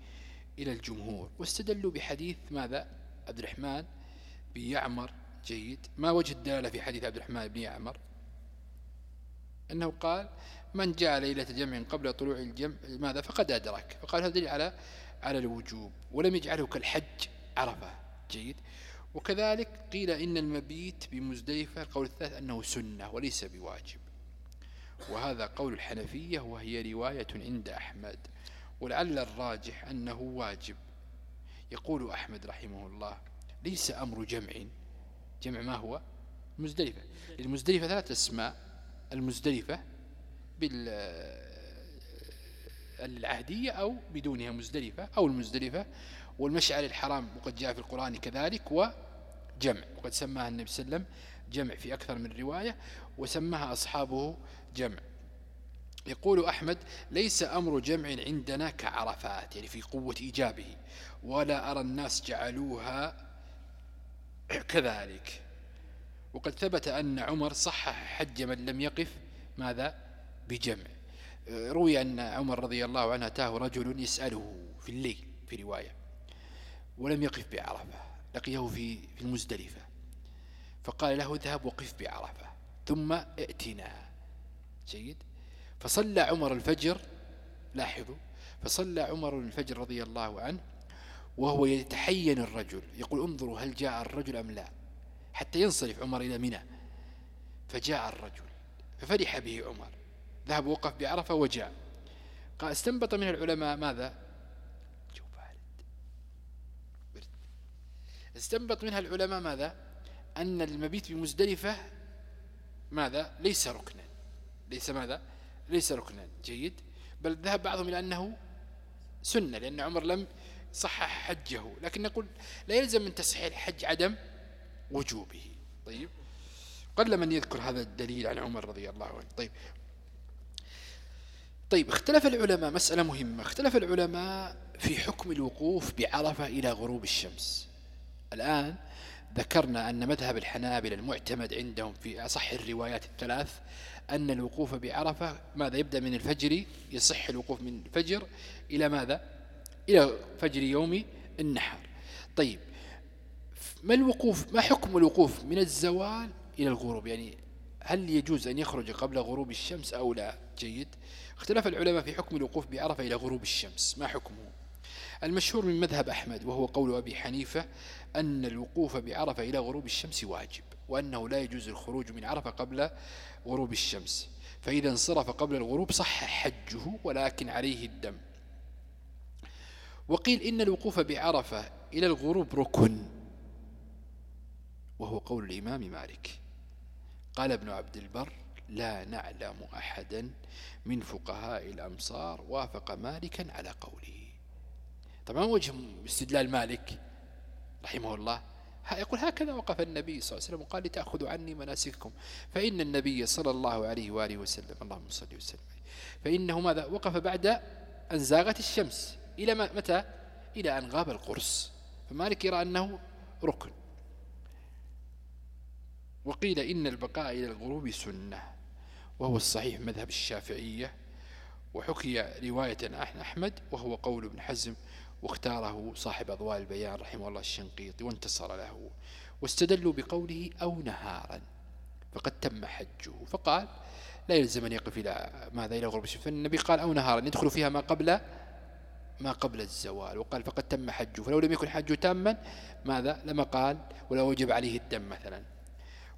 إلى الجمهور. واستدلوا بحديث ماذا؟ عبد الرحمن بن يعمر جيد. ما وجه الدلالة في حديث عبد الرحمن بن يعمر؟ أنه قال من جاء ليلة جمع قبل طلوع الجمع ماذا؟ فقد أدرك. فقال هذا دليل على على الوجوب ولم يجعله كالحج عرفة. جيد. وكذلك قيل إن المبيت بمزدلفة القول الثالث أنه سنة وليس بواجب. وهذا قول الحنفية وهي رواية عند أحمد. ولعل الراجح أنه واجب. يقول أحمد رحمه الله ليس أمر جمع. جمع ما هو؟ مزدلفة. المزدلفة ثلاث أسماء. المزدلفة بالعهدية أو بدونها مزدلفة أو المزدلفة والمشعر الحرام وقد جاء في القرآن كذلك وجمع وقد سماها النبي صلى الله عليه وسلم جمع في أكثر من رواية وسماها أصحابه جمع. يقول أحمد ليس أمر جمع عندنا كعرفات يعني في قوة إيجابه ولا أرى الناس جعلوها كذلك. وقد ثبت أن عمر صحح حج من لم يقف ماذا؟ بجمع. روي أن عمر رضي الله عنه أتاه رجل يسأله في الليل في رواية. ولم يقف بعرفة لقيه في في المزدلفة. فقال له اذهب وقف بعرفة ثم ائتنا. جيد؟ فصلى عمر الفجر لاحظوا فصلى عمر الفجر رضي الله عنه وهو يتحين الرجل يقول انظروا هل جاء الرجل أم لا؟ حتى ينصرف عمر إلى منى. فجاء الرجل ففرح به عمر ذهب وقف بعرفة وجاء. قال استنبط من العلماء ماذا؟ استنبط منها العلماء ماذا؟ أن المبيت بمزدلفة ماذا؟ ليس ركنا. ليس ماذا؟ ليس ركنا. جيد. بل ذهب بعضهم إلى أنه سنة لأن عمر لم صحح حجه. لكن نقول لا يلزم من تصحيح الحج عدم وجوبه. طيب. قل من يذكر هذا الدليل عن عمر رضي الله عنه. طيب. طيب اختلف العلماء مسألة مهمة. اختلف العلماء في حكم الوقوف بعرفة إلى غروب الشمس. الآن ذكرنا أن مذهب الحنابل المعتمد عندهم في أصح الروايات الثلاث أن الوقوف بعرفة ماذا يبدأ من الفجر يصح الوقوف من الفجر إلى ماذا؟ إلى فجر يوم النحر. طيب ما الوقوف؟ ما حكم الوقوف من الزوال إلى الغروب؟ يعني هل يجوز أن يخرج قبل غروب الشمس أو لا؟ جيد. اختلف العلماء في حكم الوقوف بعرفة إلى غروب الشمس. ما حكمه؟ المشهور من مذهب أحمد وهو قول أبي حنيفة أن الوقوف بعرفة إلى غروب الشمس واجب وأنه لا يجوز الخروج من عرفة قبل غروب الشمس. فإذا انصرف قبل الغروب صح حجه ولكن عليه الدم. وقيل إن الوقوف بعرفة إلى الغروب ركن وهو قول الإمام مالك. قال ابن عبد البر لا نعلم أحدا من فقهاء الأمصار وافق مالكا على قوله. طبعا وجه استدلال مالك رحمه الله. يقول هكذا وقف النبي صلى الله عليه وسلم وقال لتأخذوا عني مناسككم. فإن النبي صلى الله عليه وآله وسلم اللهم صل وسلم فإنه ماذا؟ وقف بعد أن زاغت الشمس. إلى متى؟ إلى أن غاب القرص. فمالك يرى أنه ركن. وقيل إن البقاء إلى الغروب سنة وهو الصحيح مذهب الشافعية وحكي رواية عن أحمد وهو قول ابن حزم واختاره صاحب أضواء البيان رحمه الله الشنقيطي وانتصر له واستدلوا بقوله أو نهارا. فقد تم حجه. فقال لا يلزم أن يقف إلى ماذا؟ إلى غروب الشمس. فالنبي قال أو نهارا يدخل فيها ما قبل ما قبل الزوال. وقال فقد تم حجه. فلو لم يكن حجه تاما ماذا؟ لما قال ولا وجب عليه الدم مثلا.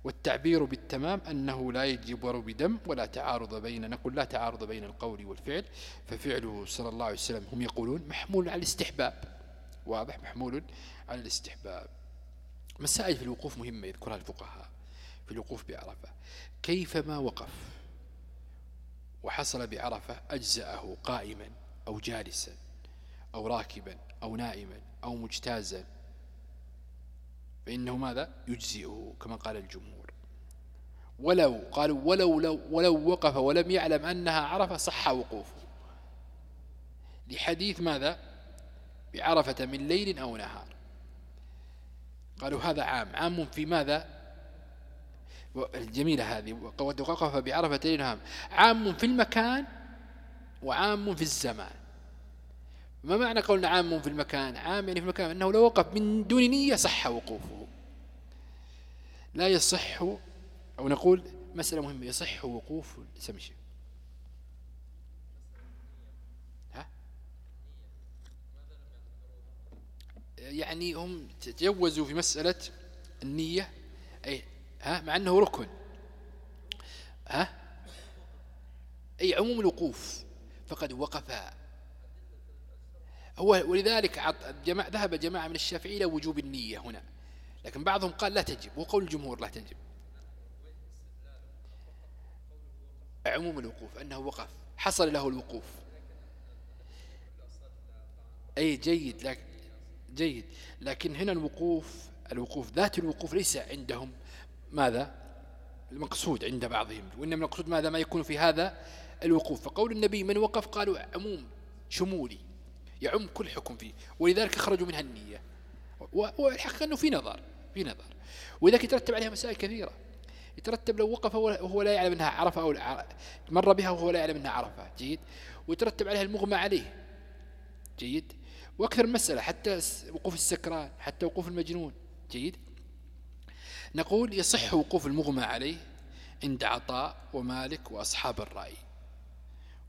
والتعبير بالتمام أنه لا يجبر بدم ولا تعارض بين نقول لا تعارض بين القول والفعل ففعله صلى الله عليه وسلم هم يقولون محمول على الاستحباب. واضح؟ محمول على الاستحباب. مسائل في الوقوف مهمة يذكرها الفقهاء في الوقوف بعرفة. كيفما وقف وحصل بعرفة أجزأه قائما أو جالسا أو راكبا أو نائما أو مجتازا فإنه ماذا؟ يجزئه كما قال الجمهور. ولو قالوا ولو لو ولو وقف ولم يعلم أنها عرفة صح وقوفه. لحديث ماذا؟ بعرفة من ليل أو نهار. قالوا هذا عام عام في ماذا؟ الجميلة هذه وقف بعرفة ليل عام في المكان وعام في الزمان. ما معنى قولنا عام في المكان؟ عام يعني في المكان أنه لو وقف من دون نية صح وقوفه. لا يصح أو نقول مسألة مهمة يصح وقوف سمشي ها؟ يعني هم تجوزوا في مسألة النية أي ها؟ مع أنه ركن. ها؟ أي عموم الوقوف. فقد وقفا هو ولذلك جماعة ذهب جماعة من الشافعي إلى وجوب النية هنا. لكن بعضهم قال لا تجب وقول الجمهور لا تجب. عموم الوقوف أنه وقف. حصل له الوقوف. أي جيد لكن جيد. لكن هنا الوقوف الوقوف ذات الوقوف ليس عندهم ماذا؟ المقصود عند بعضهم. وإنما المقصود ماذا؟ ما يكون في هذا الوقوف. فقول النبي من وقف؟ قالوا عموم شمولي. يعم كل حكم فيه. ولذلك خرجوا منها النية. والحقيقة أنه في نظر في نظر. وذلك يترتب عليها مسائل كثيرة. يترتب لو وقف وهو لا يعلم أنها عرفة أو مر بها وهو لا يعلم أنها عرفة. جيد. ويترتب عليها المغمى عليه. جيد. وأكثر مسألة حتى وقوف السكران حتى وقوف المجنون. جيد. نقول يصح وقوف المغمى عليه عند عطاء ومالك وأصحاب الرأي.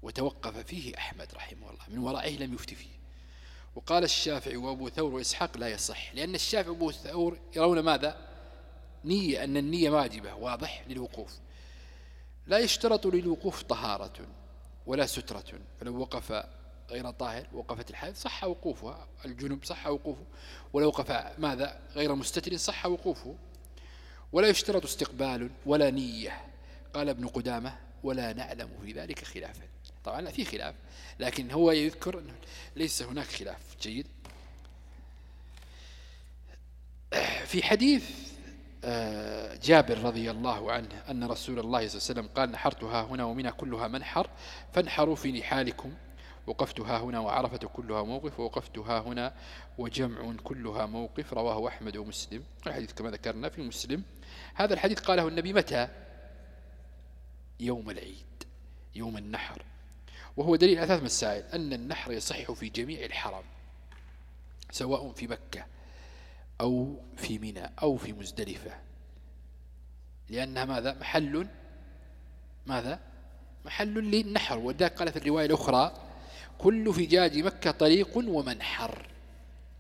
وتوقف فيه أحمد رحمه الله. من ورائه لم يفتي فيه. وقال الشافعي وأبو ثور وإسحاق لا يصح لأن الشافعي وأبو ثور يرون ماذا؟ نية أن النية واجبة واضح للوقوف. لا يشترط للوقوف طهارة ولا سترة. فلو وقف غير طاهر وقفت الحائض صح وقوفها. الجنوب صح وقوفه. ولو وقف ماذا؟ غير مستتر صح وقوفه. ولا يشترط استقبال ولا نية. قال ابن قدامة ولا نعلم في ذلك خلافا. طبعا لا في خلاف. لكن هو يذكر أنه ليس هناك خلاف. جيد. في حديث آه، جابر رضي الله عنه أن رسول الله صلى الله عليه وسلم قال نحرتها هنا ومنها كلها منحر فانحروا في نحالكم. وقفتها هنا وعرفة كلها موقف ووقفتها هنا وجمع كلها موقف. رواه أحمد ومسلم. الحديث كما ذكرنا في مسلم. هذا الحديث قاله النبي متى؟ يوم العيد يوم النحر. وهو دليل على ثلاث مسائل. أن النحر يصح في جميع الحرم سواء في مكة أو في منى أو في مزدلفة. لأنها ماذا؟ محل ماذا؟ محل للنحر. وذلك قال في الرواية الأخرى كل فجاج مكة طريق ومنحر.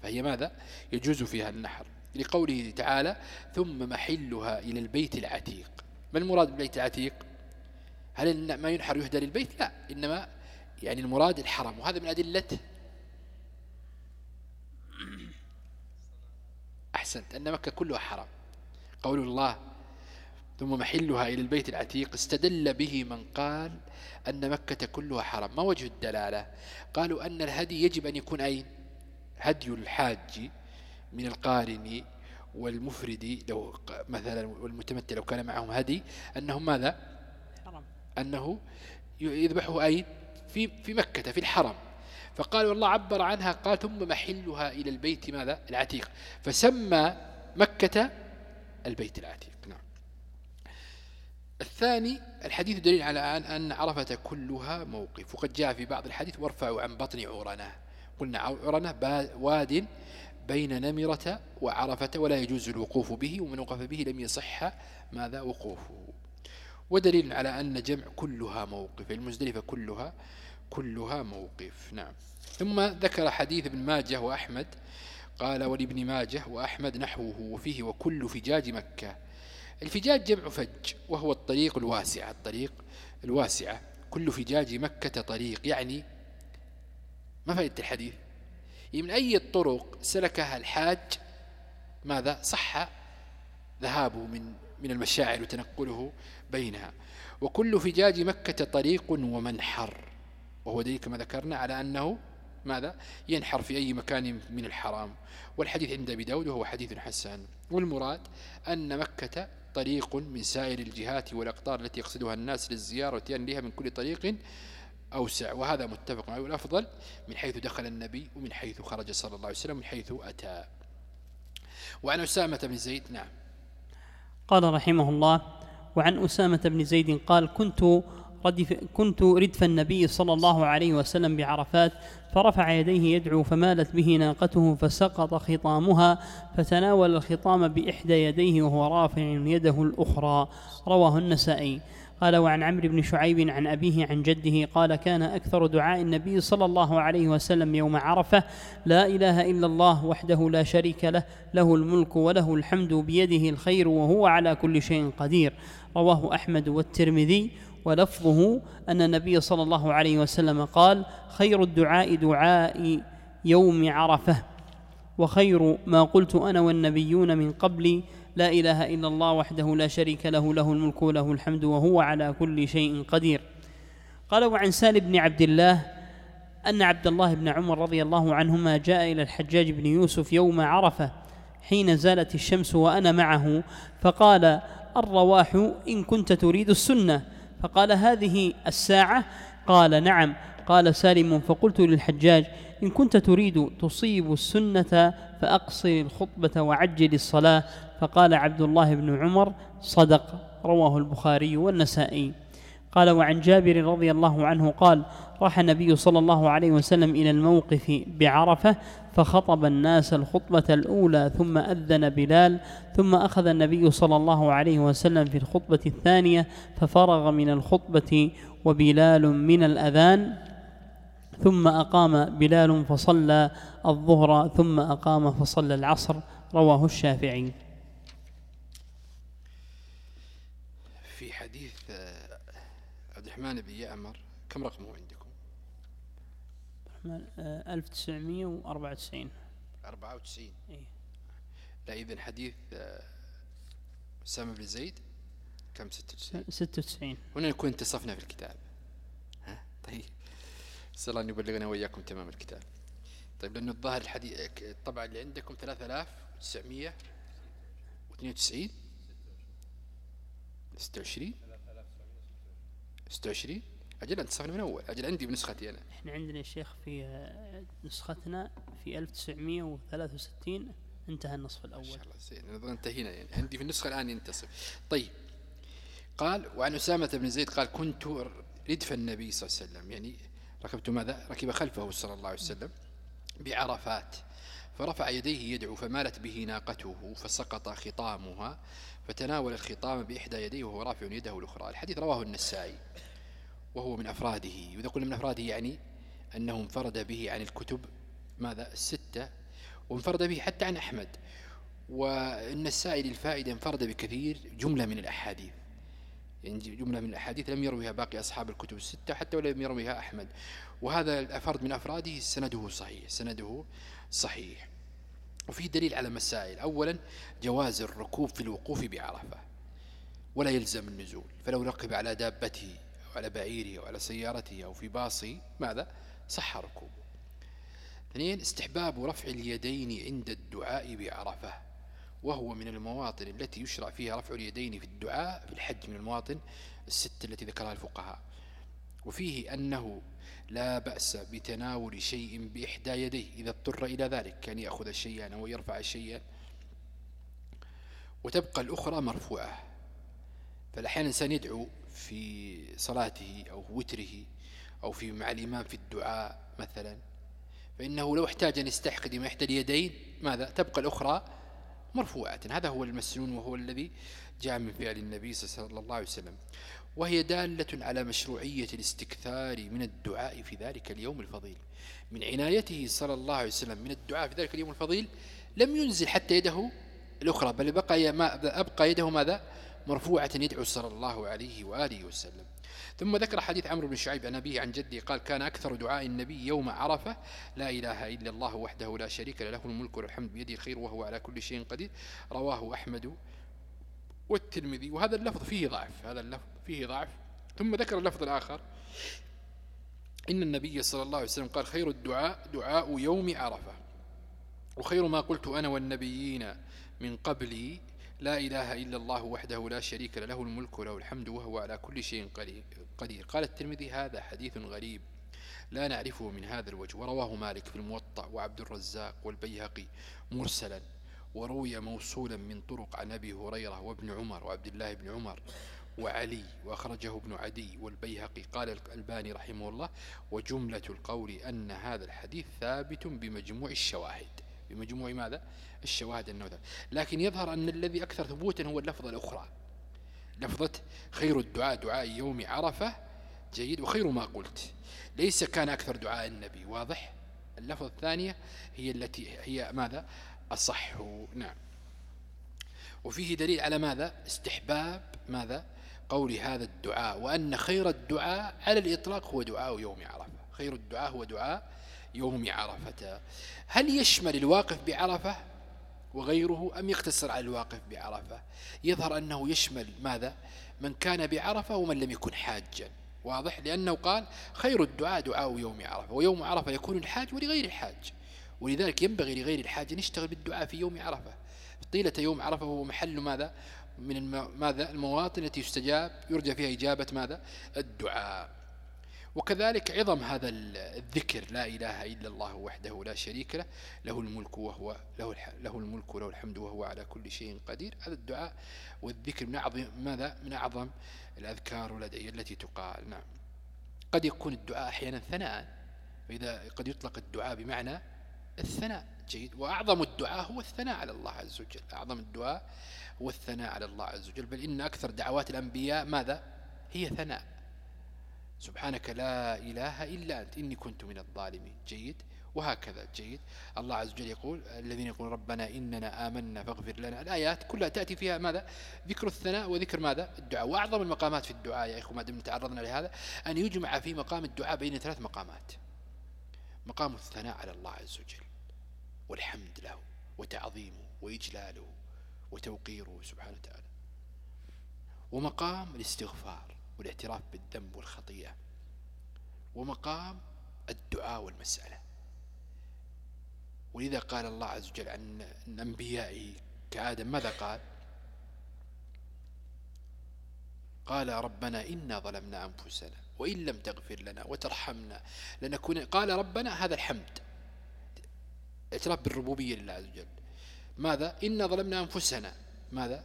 فهي ماذا؟ يجوز فيها النحر. لقوله تعالى ثم محلها إلى البيت العتيق. ما المراد بالبيت العتيق؟ هل ما ينحر يهدى للبيت؟ لا إنما يعني المراد الحرم وهذا من أدلة أحسنت أن مكة كلها حرم. قول الله ثم محلها إلى البيت العتيق استدل به من قال أن مكة كلها حرم. ما وجه الدلالة؟ قالوا أن الهدي يجب أن يكون أين؟ هدي الحاج من القارن والمفرد لو مثلا والمتمتع لو كان معهم هدي أنهم ماذا؟ أنه يذبحه أين؟ في, في مكة في الحرم. فقال والله عبر عنها قال ثم محلها إلى البيت ماذا؟ العتيق. فسمى مكة البيت العتيق. نعم. الثاني الحديث دليل على أن عرفة كلها موقف. وقد جاء في بعض الحديث وارفعوا عن بطن عرنة قلنا عرنة واد بين نمرة وعرفة ولا يجوز الوقوف به ومن وقف به لم يصح ماذا؟ وقوفه. ودليل على أن جمع كلها موقف المزدلفة كلها كلها موقف. نعم. ثم ذكر حديث ابن ماجه وأحمد قال ولابن ماجه وأحمد نحوه وفيه وكل فجاج مكة. الفجاج جمع فج وهو الطريق الواسع الطريق الواسعة كل فجاج مكة طريق يعني ما فائدة الحديث؟ يعني من أي الطرق سلكها الحاج؟ ماذا؟ صح ذهابه من من المشاعر وتنقله بينها. وكل فجاج مكة طريق ومنحر. وهو دليل كما ذكرنا على أنه ماذا؟ ينحر في أي مكان من الحرام. والحديث عند أبي داود وهو حديث حسن. والمراد أن مكة طريق من سائر الجهات والأقطار التي يقصدها الناس للزيارة وتيان لها من كل طريق أوسع. وهذا متفق عليه. والأفضل من حيث دخل النبي ومن حيث خرج صلى الله عليه وسلم من حيث أتى. وعن أسامة بن زيد نعم.
قال رحمه الله وعن أسامة بن زيد قال كنت ردف كنت ردف النبي صلى الله عليه وسلم بعرفات فرفع يديه يدعو فمالت به ناقته فسقط خطامها فتناول الخطام بإحدى يديه وهو رافع يده الأخرى. رواه النسائي. قال وعن عمرو بن شعيب عن أبيه عن جده قال كان أكثر دعاء النبي صلى الله عليه وسلم يوم عرفة لا إله إلا الله وحده لا شريك له له الملك وله الحمد بيده الخير وهو على كل شيء قدير. رواه أحمد والترمذي ولفظه أن النبي صلى الله عليه وسلم قال خير الدعاء دعاء يوم عرفة وخير ما قلت أنا والنبيون من قبلي لا إله إلا الله وحده لا شريك له له الملك وله الحمد وهو على كل شيء قدير. قال وعن سال بن عبد الله أن عبد الله بن عمر رضي الله عنهما جاء إلى الحجاج بن يوسف يوم عرفة حين زالت الشمس وأنا معه فقال الرواح إن كنت تريد السنة. فقال هذه الساعة؟ قال نعم. قال سالم فقلت للحجاج إن كنت تريد تصيب السنة فأقصر الخطبة وعجل الصلاة. فقال عبد الله بن عمر صدق. رواه البخاري والنسائي. قال وعن جابر رضي الله عنه قال راح النبي صلى الله عليه وسلم إلى الموقف بعرفة فخطب الناس الخطبة الأولى ثم أذن بلال ثم أخذ النبي صلى الله عليه وسلم في الخطبة الثانية ففرغ من الخطبة وبلال من الأذان ثم أقام بلال فصلى الظهر ثم أقام فصلى العصر. رواه الشافعي
في حديث آه، عبد الرحمن بن يأمر كم رقمه عندكم؟
1994
94
إيه.
لا إذن حديث آه، أسامة بن زيد كم؟ 96
96
هنا نكون انتصفنا في الكتاب. ها؟ طيب. نسأل الله يبلغنا وإياكم تمام الكتاب. طيب لأنه الظاهر الحديث الطبعة اللي عندكم 3992 26 26 أجل أنت صفنا من أول أجل عندي بنسختي أنا.
إحنا عندنا يا شيخ في آه، نسختنا في 1963 انتهى النصف
ما
الأول
شاء الله زين أنا انتهينا يعني عندي في النسخة الآن ينتصف طيب قال وعن أسامة بن زيد قال كنت ردف النبي صلى الله عليه وسلم. يعني ركبت ماذا؟ ركب خلفه صلى الله عليه وسلم بعرفات فرفع يديه يدعو فمالت به ناقته فسقط خطامها فتناول الخطام بإحدى يديه وهو رافع يده الأخرى. الحديث رواه النسائي وهو من أفراده. وإذا قلنا من أفراده يعني أنه انفرد به عن الكتب ماذا؟ الستة. وانفرد به حتى عن أحمد. والنسائي للفائدة انفرد بكثير جملة من الأحاديث. يعني جملة من الأحاديث لم يرويها باقي أصحاب الكتب الستة حتى ولم يرويها أحمد. وهذا الفرد من أفراده سنده صحيح سنده صحيح. وفيه دليل على مسائل. أولا جواز الركوب في الوقوف بعرفة ولا يلزم النزول. فلو ركب على دابته أو على بعيره أو على سيارته أو في باصه ماذا؟ صح ركوبه. اثنين استحباب رفع اليدين عند الدعاء بعرفة وهو من المواطن التي يشرع فيها رفع اليدين في الدعاء في الحج من المواطن الست التي ذكرها الفقهاء. وفيه أنه لا بأس بتناول شيء بإحدى يديه. إذا اضطر إلى ذلك كان يأخذ شيئا أو يرفع شيئا. وتبقى الأخرى مرفوعة. فالأحيان الإنسان يدعو في صلاته أو وتره أو في مع الإمام في الدعاء مثلا. فإنه لو احتاج أن يستحقد إحدى اليدين ماذا؟ تبقى الأخرى مرفوعة. هذا هو المسنون وهو الذي جاء من فعل النبي صلى الله عليه وسلم. وهي دالة على مشروعية الاستكثار من الدعاء في ذلك اليوم الفضيل. من عنايته صلى الله عليه وسلم من الدعاء في ذلك اليوم الفضيل لم ينزل حتى يده الأخرى بل بقى ما أبقى يده ماذا؟ مرفوعة يدعو صلى الله عليه وآله وسلم. ثم ذكر حديث عمرو بن شعيب عن أبيه عن جدي قال كان أكثر دعاء النبي يوم عرفة لا إله إلا الله وحده لا شريك له الملك والحمد بيده الخير وهو على كل شيء قدير رواه أحمد والترمذي وهذا اللفظ فيه ضعف هذا اللفظ فيه ضعف. ثم ذكر اللفظ الآخر إن النبي صلى الله عليه وسلم قال خير الدعاء دعاء يوم عرفة. وخير ما قلت أنا والنبيين من قبلي. لا إله إلا الله وحده لا شريك له الملك وله الحمد وهو على كل شيء قدير. قال الترمذي هذا حديث غريب. لا نعرفه من هذا الوجه. ورواه مالك في الموطأ وعبد الرزاق والبيهقي مرسلا. وروي موصولا من طرق عن أبي هريرة وابن عمر وعبد الله بن عمر. وعلي وأخرجه ابن عدي والبيهقي. قال الألباني رحمه الله وجملة القول أن هذا الحديث ثابت بمجموع الشواهد. بمجموع ماذا؟ الشواهد النوذة لكن يظهر أن الذي أكثر ثبوتا هو اللفظة الأخرى. لفظة خير الدعاء دعاء يوم عرفة جيد وخير ما قلت. ليس كان أكثر دعاء النبي. واضح؟ اللفظة الثانية هي التي هي ماذا؟ أصح. نعم. وفيه دليل على ماذا؟ استحباب ماذا؟ قول هذا الدعاء وأن خير الدعاء على الإطلاق هو دعاء يوم عرفة. خير الدعاء هو دعاء يوم عرفة. هل يشمل الواقف بعرفة وغيره أم يقتصر على الواقف بعرفة؟ يظهر أنه يشمل ماذا؟ من كان بعرفة ومن لم يكن حاجا. واضح؟ لأنه قال خير الدعاء دعاء يوم عرفة ويوم عرفة يكون الحاج ولغير الحاج. ولذلك ينبغي لغير الحاج أن يشتغل بالدعاء في يوم عرفة. طيلة يوم عرفة هو محل ماذا؟ من ماذا؟ المواطن التي يستجاب يرجى فيها إجابة ماذا؟ الدعاء. وكذلك عظم هذا الذكر لا إله إلا الله وحده لا شريك له له الملك وهو له, له الملك وله الحمد وهو على كل شيء قدير. هذا الدعاء والذكر من أعظم ماذا؟ من أعظم الأذكار والأدعية التي تقال. نعم. قد يكون الدعاء أحيانا ثناء وإذا قد يطلق الدعاء بمعنى الثناء. جيد. وأعظم الدعاء هو الثناء على الله عز وجل. أعظم الدعاء هو الثناء على الله عز وجل. بل إن أكثر دعوات الأنبياء ماذا؟ هي ثناء. سبحانك لا إله إلا أنت. إني كنت من الظالمين. جيد. وهكذا. جيد. الله عز وجل يقول الذين يقول ربنا إننا آمنا فاغفر لنا. الآيات كلها تأتي فيها ماذا؟ ذكر الثناء وذكر ماذا؟ الدعاء. وأعظم المقامات في الدعاء يا إخوة ما دمنا تعرضنا لهذا. أن يجمع في مقام الدعاء بين ثلاث مقامات. مقام الثناء على الله عز وجل والحمد له وتعظيمه وإجلاله وتوقيره سبحانه وتعالى. ومقام الاستغفار والاعتراف بالذنب والخطيئة. ومقام الدعاء والمسألة. ولذا قال الله عز وجل عن أنبيائه كآدم ماذا قال؟ قال ربنا إنا ظلمنا أنفسنا وإن لم تغفر لنا وترحمنا لنكون قال ربنا هذا الحمد. اعتراف بالربوبية لله عز وجل. ماذا؟ إنا ظلمنا أنفسنا. ماذا؟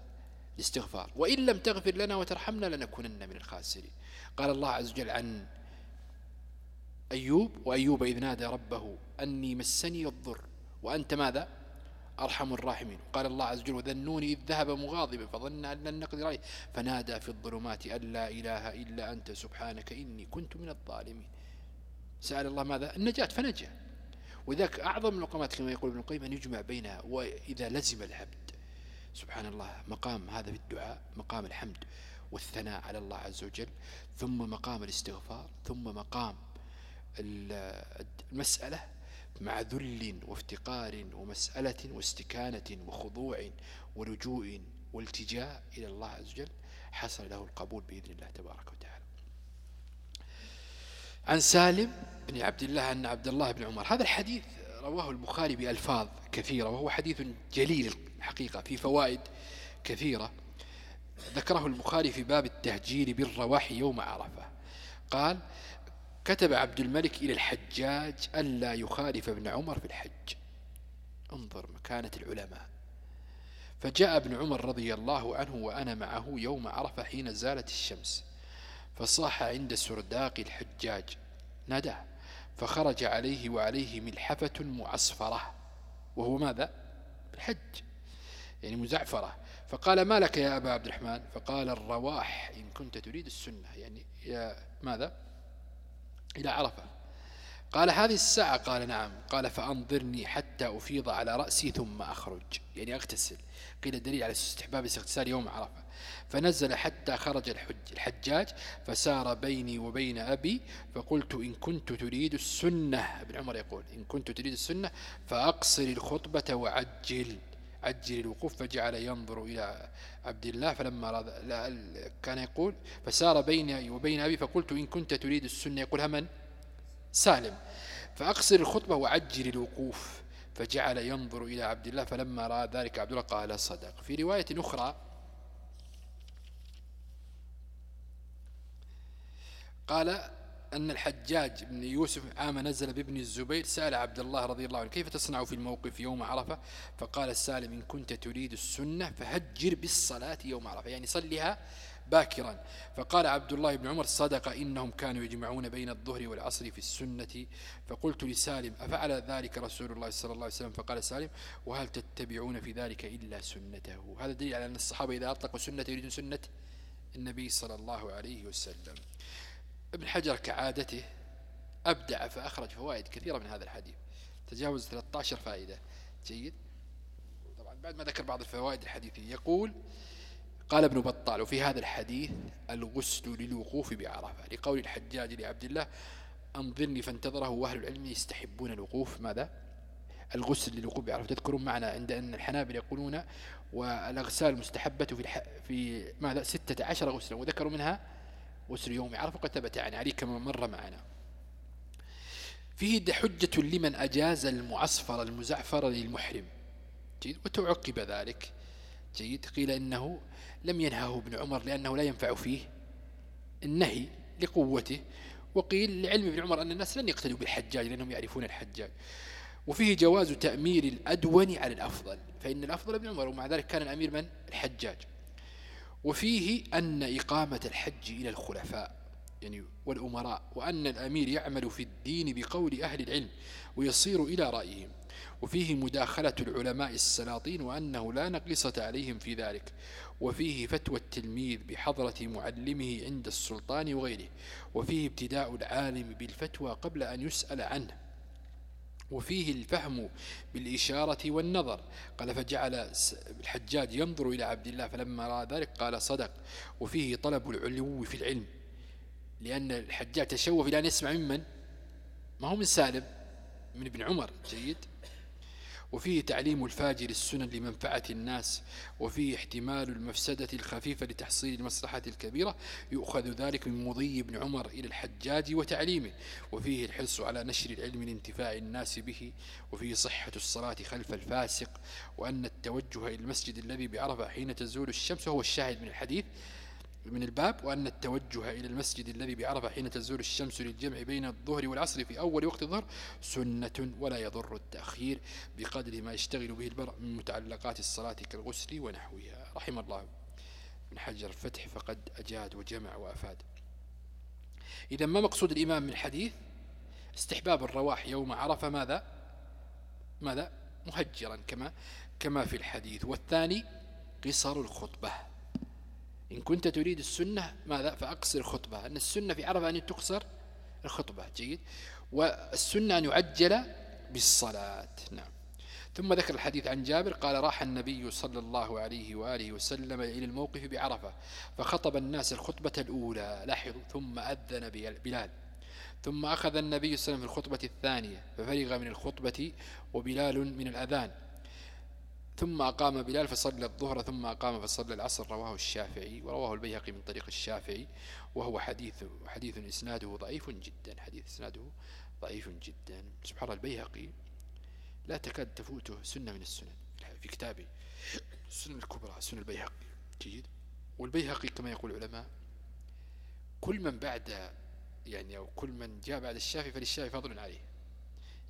الاستغفار. وإن لم تغفر لنا وترحمنا لنكونن من الخاسرين. قال الله عز وجل عن أيوب وأيوب إذ نادى ربه أني مسني الضر. وأنت ماذا؟ أرحم الراحمين. قال الله عز وجل وذنوني إذ ذهب مغاضبا فظن أن لن نقدر عليه. فنادى في الظلمات أن لا إله إلا أنت سبحانك إني كنت من الظالمين. سأل الله ماذا؟ النجاة فنجا. وذاك أعظم المقامات كما يقول ابن القيم أن يجمع بينها وإذا لزم العبد. سبحان الله مقام هذا في الدعاء مقام الحمد والثناء على الله عز وجل ثم مقام الاستغفار ثم مقام المسألة مع ذل وافتقار ومسألة واستكانة وخضوع ولجوء والتجاء إلى الله عز وجل حصل له القبول بإذن الله تبارك وتعالى. عن سالم بن عبد الله أن عبد الله بن عمر. هذا الحديث رواه البخاري بألفاظ كثيرة وهو حديث جليل الحقيقة في فوائد كثيرة. ذكره البخاري في باب التهجير بالرواح يوم عرفة. قال كتب عبد الملك إلى الحجاج ألا يخالف ابن عمر في الحج. انظر مكانة العلماء. فجاء ابن عمر رضي الله عنه وأنا معه يوم عرفة حين زالت الشمس. فصاح عند سرداق الحجاج ناداه فخرج عليه وعليه ملحفة معصفرة. وهو ماذا؟ الحج يعني مزعفرة. فقال ما لك يا أبا عبد الرحمن؟ فقال الرواح إن كنت تريد السنة. يعني يا ماذا؟ إلى عرفة. قال هذه الساعة؟ قال نعم. قال فأنظرني حتى أفيض على رأسي ثم أخرج. يعني أغتسل. قيل دليل على استحباب الاغتسال يوم عرفة. فنزل حتى خرج الحجاج فسار بيني وبين أبي فقلت إن كنت تريد السنة. ابن عمر يقول إن كنت تريد السنة فأقصر الخطبة وعجل. عجل الوقوف. فجعل ينظر إلى عبد الله فلما كان يقول فسار بيني وبين أبي فقلت إن كنت تريد السنة. يقول همن سالم. فأقصر الخطبة وعجل الوقوف. فجعل ينظر إلى عبد الله فلما رأى ذلك عبد الله قال صدق. في رواية أخرى قال أن الحجاج بن يوسف عام نزل بابن الزبير سأل عبد الله رضي الله عنه كيف تصنع في الموقف يوم عرفة؟ فقال السالم إن كنت تريد السنة فهجر بالصلاة يوم عرفة. يعني صلها باكرا. فقال عبد الله بن عمر صدق إنهم كانوا يجمعون بين الظهر والعصر في السنة. فقلت لسالم أفعل ذلك رسول الله صلى الله عليه وسلم؟ فقال سالم وهل تتبعون في ذلك إلا سنته؟ هذا دليل على أن الصحابة إذا أطلقوا سنة يريدون سنة النبي صلى الله عليه وسلم. ابن حجر كعادته أبدع فأخرج فوائد كثيرة من هذا الحديث. تجاوز 13 فائدة. جيد؟ طبعا بعد ما ذكر بعض الفوائد الحديثية. يقول قال ابن بطال وفي هذا الحديث الغسل للوقوف بعرفة. لقول الحجاج لعبد الله أنظرني فانتظره وأهل العلم يستحبون الوقوف. ماذا؟ الغسل للوقوف بعرفة. تذكرون معنا عند أن الحنابل يقولون والأغسال المستحبة في, الح... في ماذا؟ ستة عشر غسلا. وذكروا منها غسل يوم عرفة. قد ثبت عن علي كما مر معنا. فيه حجة لمن أجاز المعصفر المزعفر للمحرم. جيد. وتعقب ذلك. جيد. قيل إنه لم ينهاه ابن عمر لأنه لا ينفع فيه النهي لقوته. وقيل لعلم ابن عمر أن الناس لن يقتدوا بالحجاج لأنهم يعرفون الحجاج. وفيه جواز تأمير الأدون على الأفضل فإن الأفضل ابن عمر ومع ذلك كان الأمير من؟ الحجاج. وفيه أن إقامة الحج إلى الخلفاء يعني والأمراء وأن الأمير يعمل في الدين بقول أهل العلم ويصير إلى رأيهم. وفيه مداخلة العلماء السلاطين وأنه لا نقصة عليهم في ذلك. وفيه فتوى التلميذ بحضرة معلمه عند السلطان وغيره وفيه ابتداء العالم بالفتوى قبل أن يسأل عنه. وفيه الفهم بالإشارة والنظر. قال فجعل الحجاج ينظر إلى عبد الله فلما رأى ذلك قال صدق. وفيه طلب العلو في العلم لأن الحجاج تشوف إلى أن يسمع ممن؟ ما هو من سالم من ابن عمر جيد؟ وفيه تعليم الفاجر السنن لمنفعة الناس وفيه احتمال المفسدة الخفيفة لتحصيل المصلحة الكبيرة يؤخذ ذلك من مضي بن عمر إلى الحجاج وتعليمه. وفيه الحرص على نشر العلم لانتفاع الناس به وفيه صحة الصلاة خلف الفاسق وأن التوجه إلى المسجد الذي بعرفة حين تزول الشمس وهو الشاهد من الحديث من الباب وأن التوجه إلى المسجد الذي بعرفة حين تزول الشمس للجمع بين الظهر والعصر في أول وقت الظهر سنة ولا يضر التأخير بقدر ما يشتغل به البرء من متعلقات الصلاة كالغسل ونحوها. رحم الله. من حجر الفتح فقد أجاد وجمع وأفاد. إذا ما مقصود الإمام من الحديث استحباب الرواح يوم عرفة ماذا؟ ماذا؟ مهجرا كما كما في الحديث. والثاني قصر الخطبة. إن كنت تريد السنة ماذا؟ فأقصر خطبة. أن السنة في عرفة أن تقصر الخطبة. جيد. والسنة أن يعجل بالصلاة. نعم. ثم ذكر الحديث عن جابر قال راح النبي صلى الله عليه وآله وسلم إلى الموقف بعرفة فخطب الناس الخطبة الأولى. لاحظوا ثم أذن بلال. ثم أخذ النبي صلى الله عليه وسلم في الخطبة الثانية ففرغ من الخطبة وبلال من الأذان. ثم أقام بلال فصلى الظهر ثم أقام فصلى العصر. رواه الشافعي ورواه البيهقي من طريق الشافعي وهو حديث حديث إسناده ضعيف جدا حديث إسناده ضعيف جدا. سبحان الله البيهقي لا تكاد تفوته سنة من السنن. في كتابه السنن الكبرى سنن البيهقي. جيد. والبيهقي كما يقول العلماء كل من بعد يعني أو كل من جاء بعد الشافعي فللشافعي فضل عليه.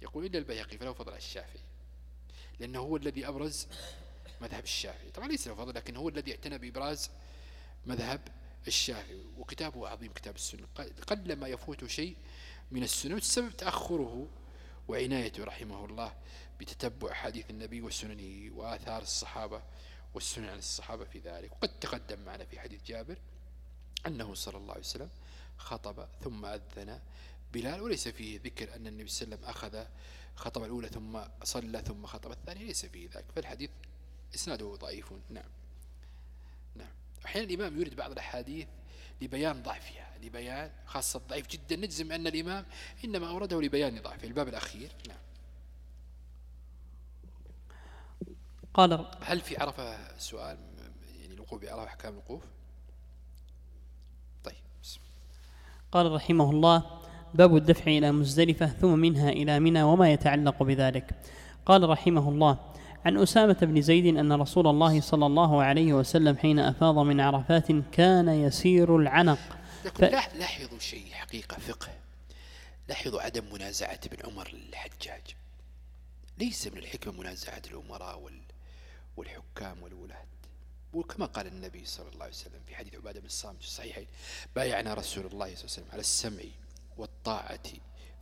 يقول إلا البيهقي فله فضل على الشافعي. لأنه هو الذي أبرز مذهب الشافعي. طبعا ليس له فضل لكن هو الذي اعتنى بإبراز مذهب الشافعي. وكتابه عظيم كتاب السنة. قل ما يفوت شيء من السنة والسبب تأخره وعنايته رحمه الله بتتبع حديث النبي وسننه وآثار الصحابة والسنن عن الصحابة في ذلك. وقد تقدم معنا في حديث جابر أنه صلى الله عليه وسلم خطب ثم أذن بلال. وليس فيه ذكر أن النبي صلى الله عليه وسلم أخذ خطب الأولى ثم صلى ثم خطب الثانية ليس فيه ذلك فالحديث إسناده ضعيف. نعم. نعم. أحيانا الإمام يريد بعض الأحاديث لبيان ضعفها لبيان خاصة ضعيف جدا نجزم أن الإمام إنما أورده لبيان ضعفه. الباب الأخير. نعم.
قال
هل في عرفة سؤال يعني الوقوف بعرفة أحكام الوقوف؟ طيب بسم.
قال رحمه الله باب الدفع إلى مزدلفة ثم منها إلى منى وما يتعلق بذلك. قال رحمه الله عن أسامة بن زيد أن رسول الله صلى الله عليه وسلم حين أفاض من عرفات كان يسير العنق.
ف... لاحظوا شيء حقيقة فقه. لاحظوا عدم منازعة ابن عمر للحجاج. ليس من الحكمة منازعة الأمراء وال... والحكام والولاة. وكما قال النبي صلى الله عليه وسلم في حديث عبادة بن الصامت الصحيحين بايعنا رسول الله صلى الله عليه وسلم على السمع والطاعة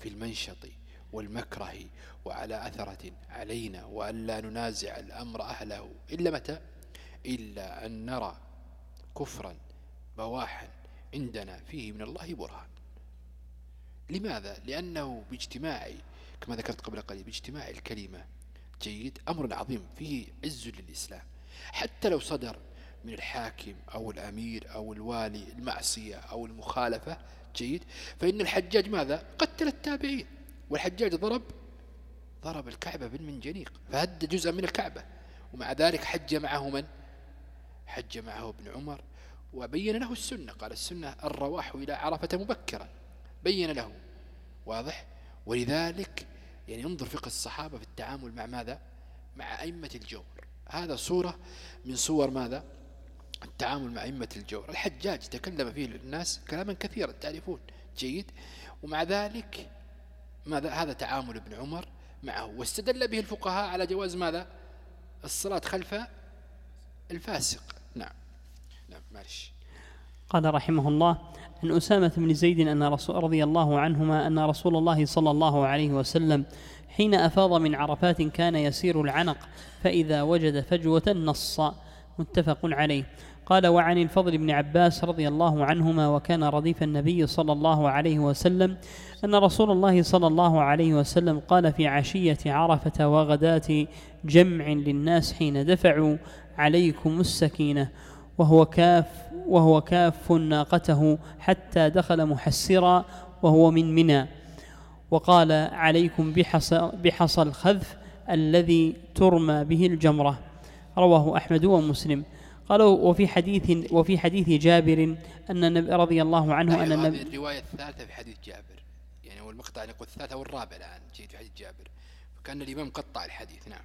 في المنشط والمكره وعلى أثرة علينا وألا ننازع الأمر أهله إلا متى؟ إلا أن نرى كفرا بواحا عندنا فيه من الله برهان. لماذا؟ لأنه باجتماع كما ذكرت قبل قليل باجتماع الكلمة جيد أمر عظيم فيه عز للإسلام. حتى لو صدر من الحاكم أو الأمير أو الوالي المعصية أو المخالفة جيد فإن الحجاج ماذا؟ قتل التابعين. والحجاج ضرب ضرب الكعبة بالمنجنيق فهد جزءا من الكعبة. ومع ذلك حج معه من؟ حج معه ابن عمر. وبين له السنة قال السنة الرواح إلى عرفة مبكرا. بين له واضح؟ ولذلك يعني انظر فقه الصحابة في التعامل مع ماذا؟ مع أئمة الجور هذا صورة من صور ماذا؟ التعامل مع أئمة الجور الحجاج تكلم فيه الناس كلاما كثيرا تعرفون؟ جيد. ومع ذلك ماذا؟ هذا تعامل ابن عمر معه. واستدل به الفقهاء على جواز ماذا؟ الصلاة خلف الفاسق. نعم. نعم معلش.
قال رحمه الله عن أسامة بن زيد أن رسول رضي الله عنهما أن رسول الله صلى الله عليه وسلم حين أفاض من عرفات كان يسير العنق فإذا وجد فجوة نص. متفق عليه. قال وعن الفضل بن عباس رضي الله عنهما وكان رديف النبي صلى الله عليه وسلم أن رسول الله صلى الله عليه وسلم قال في عشية عرفة وغداة جمع للناس حين دفعوا عليكم السكينة وهو كاف وهو كاف ناقته حتى دخل محسرا وهو من منى وقال عليكم بحصى, بحصى الخذف الذي ترمى به الجمرة رواه أحمد ومسلم. قالوا وفي حديث وفي حديث جابر أن النبي رضي الله عنه أن
النبي الرواية الثالثة في حديث جابر. يعني هو المقطع يقول الثالثة والرابع الآن جيد في حديث جابر. فكان الإمام قطع الحديث نعم.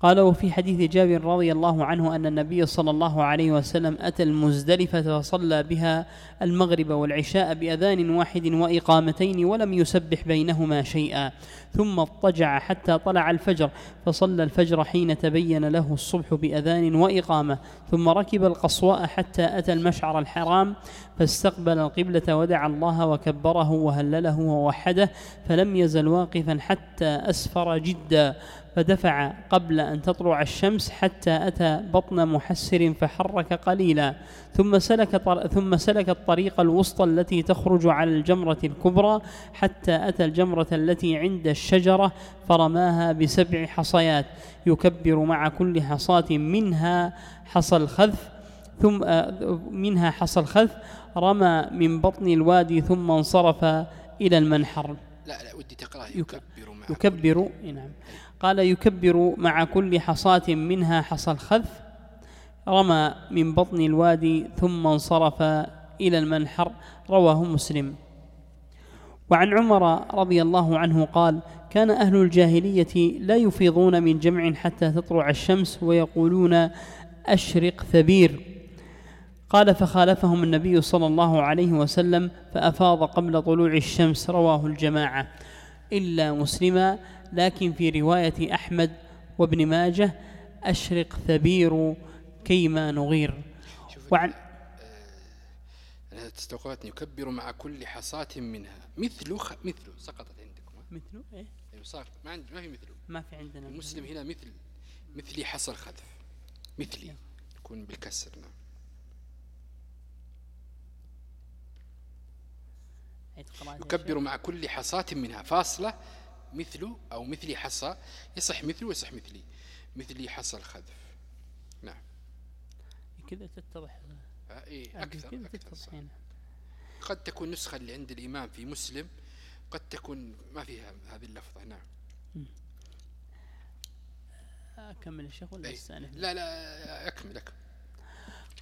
قال وفي حديث جابر رضي الله عنه أن النبي صلى الله عليه وسلم أتى المزدلفة فصلى بها المغرب والعشاء بأذان واحد وإقامتين ولم يسبح بينهما شيئا ثم اضطجع حتى طلع الفجر فصلى الفجر حين تبين له الصبح بأذان وإقامة ثم ركب القصواء حتى أتى المشعر الحرام فاستقبل القبلة ودعا الله وكبره وهلله ووحده فلم يزل واقفا حتى أسفر جدا. فدفع قبل أن تطلع الشمس حتى أتى بطن محسر فحرك قليلا. ثم سلك ثم سلك الطريق الوسطى التي تخرج على الجمرة الكبرى حتى أتى الجمرة التي عند الشجرة فرماها بسبع حصيات. يكبر مع كل حصاة منها حصى الخذف ثم منها حصى الخذف رمى من بطن الوادي ثم انصرف إلى المنحر.
لا لا ودي تقرأ يكبر
مع يكبر نعم. قال يكبر مع كل حصاة منها حصى الخذف رمى من بطن الوادي ثم انصرف إلى المنحر رواه مسلم. وعن عمر رضي الله عنه قال كان أهل الجاهلية لا يفيضون من جمع حتى تطلع الشمس ويقولون أشرق ثبير قال فخالفهم النبي صلى الله عليه وسلم فأفاض قبل طلوع الشمس رواه الجماعة. إلا مسلما لكن في رواية أحمد وابن ماجه أشرق ثبير كيما نغير.
وعن آه تستوقفتني يكبر مع كل حصاة منها. مثل خ... مثل سقطت عندكم
مثل؟ إيه.
أيوة صار ما عند ما في مثله
ما في عندنا.
المسلم هنا مثل مثلي حصى الخذف مثلي. يكون بالكسر نعم. يكبر مع كل حصاة منها. فاصلة. مثل أو مثلي حصى يصح مثله ويصح مثلي مثلي حصى الخذف. نعم.
كذا تتضح.
آه، إيه أكثر, كذا أكثر نعم. قد تكون نسخة اللي عند الإمام في مسلم قد تكون ما فيها هذه اللفظة نعم.
أكمل الشيخ ولا
أستأنف؟ لا لا أكمل أكمل.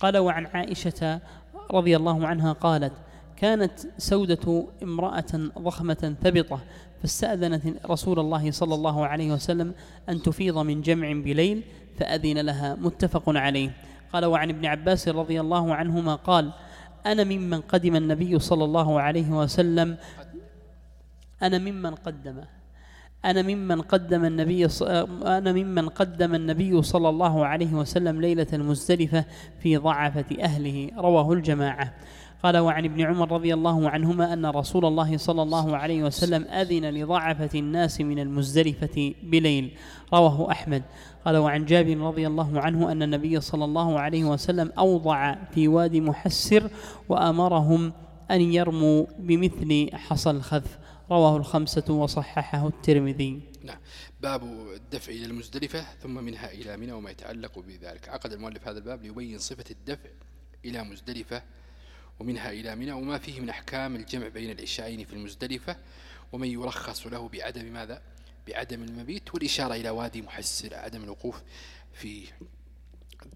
قال وعن عائشة رضي الله عنها قالت كانت سودة امرأة ضخمة ثبطة فاستأذنت رسول الله صلى الله عليه وسلم أن تفيض من جمع بليل فأذن لها متفق عليه. قال وعن ابن عباس رضي الله عنهما قال أنا ممن قدم النبي صلى الله عليه وسلم أنا ممن قدم أنا ممن قدم النبي أنا ممن قدم النبي صلى الله عليه وسلم ليلة المزدلفة في ضعفة أهله. رواه الجماعة. قال وعن ابن عمر رضي الله عنهما أن رسول الله صلى الله عليه وسلم أذن لضعفة الناس من المزدلفة بليل. رواه أحمد. قال وعن جابر رضي الله عنه أن النبي صلى الله عليه وسلم أوضع في وادي محسر وأمرهم أن يرموا بمثل حصى الخذف. رواه الخمسة وصححه الترمذي.
نعم. باب الدفع إلى المزدلفة ثم منها إلى منى وما يتعلق بذلك. عقد المؤلف هذا الباب ليبين صفة الدفع إلى مزدلفة ومنها إلى منى وما فيه من أحكام الجمع بين العشاءين في المزدلفة ومن يرخص له بعدم ماذا؟ بعدم المبيت والإشارة إلى وادي محسر عدم الوقوف فيه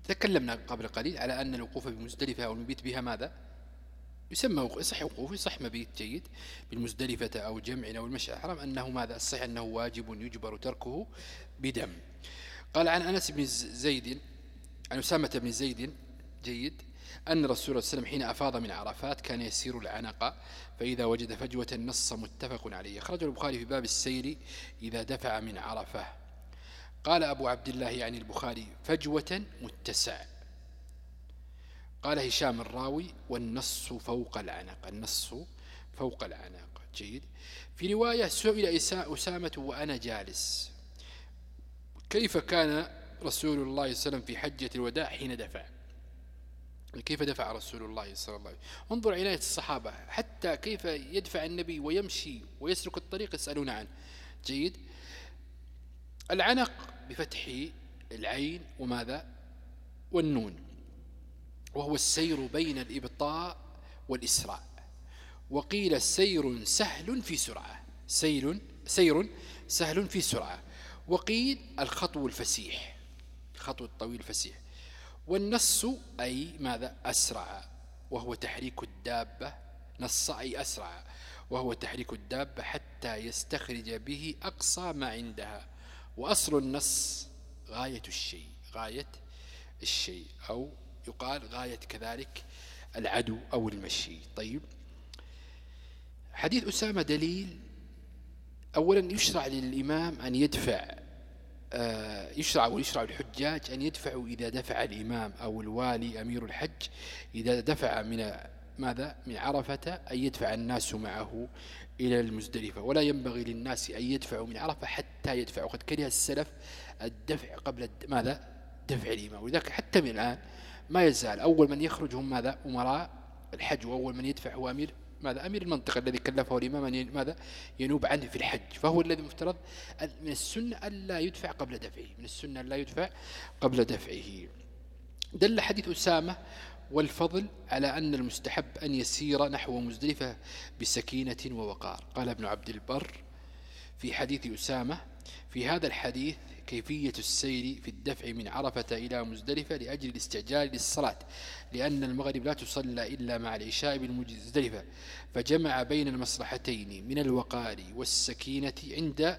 تكلمنا قبل قليل على أن الوقوف بمزدلفة أو المبيت بها ماذا؟ يسمى يصح وقوف يصح مبيت جيد بالمزدلفة أو جمع أو المشي الحرام أنه ماذا؟ الصحيح أنه واجب يجبر تركه بدم. قال عن أنس بن زيد عن أسامة بن زيد جيد أن رسول الله وسلم حين أفاض من عرفات كان يسير العنق فإذا وجد فجوة نص متفق عليه. أخرجه البخاري في باب السير إذا دفع من عرفة. قال أبو عبد الله يعني البخاري فجوة متسع. قال هشام الراوي والنص فوق العنق النص فوق العنق. جيد. في رواية سئل أسامة وأنا جالس. كيف كان رسول الله صلى الله عليه وسلم في حجة الوداع حين دفع؟ كيف دفع رسول الله صلى الله عليه وسلم؟ انظر عناية الصحابة حتى كيف يدفع النبي ويمشي ويسلك الطريق يسألون عنه. جيد. العنق بفتح العين وماذا؟ والنون. وهو السير بين الإبطاء والإسراء. وقيل سير سهل في سرعة. سير, سير سهل في سرعة. وقيل الخطو الفسيح. الخطو الطويل الفسيح. والنص أي ماذا؟ أسرع وهو تحريك الدابة. نص أي أسرع وهو تحريك الدابة حتى يستخرج به أقصى ما عندها. وأصل النص غاية الشيء غاية الشيء أو يقال غاية كذلك العدو أو المشي. طيب. حديث أسامة دليل أولا يشرع للإمام أن يدفع يشرع ويشرع الحجاج أن يدفعوا إذا دفع الإمام أو الوالي أمير الحج. إذا دفع من ماذا؟ من عرفة أن يدفع الناس معه إلى المزدلفة. ولا ينبغي للناس أن يدفعوا من عرفة حتى يدفعوا. قد كره السلف الدفع قبل ماذا؟ دفع الإمام. ولذلك حتى من الآن ما يزال أول من يخرج هم ماذا؟ أمراء الحج وأول من يدفع هو أمير ماذا؟ أمير المنطقة الذي كلفه الإمام ماذا؟ ينوب عنه في الحج. فهو الذي مفترض من السنة ألا يدفع قبل دفعه. من السنة ألا يدفع قبل دفعه. دل حديث أسامة والفضل على أن المستحب أن يسير نحو مزدلفة بسكينة ووقار. قال ابن عبد البر في حديث أسامة في هذا الحديث كيفية السير في الدفع من عرفة إلى مزدلفة لأجل الاستعجال للصلاة لأن المغرب لا تصلى إلا مع العشاء بالمزدلفة فجمع بين المصلحتين من الوقار والسكينة عند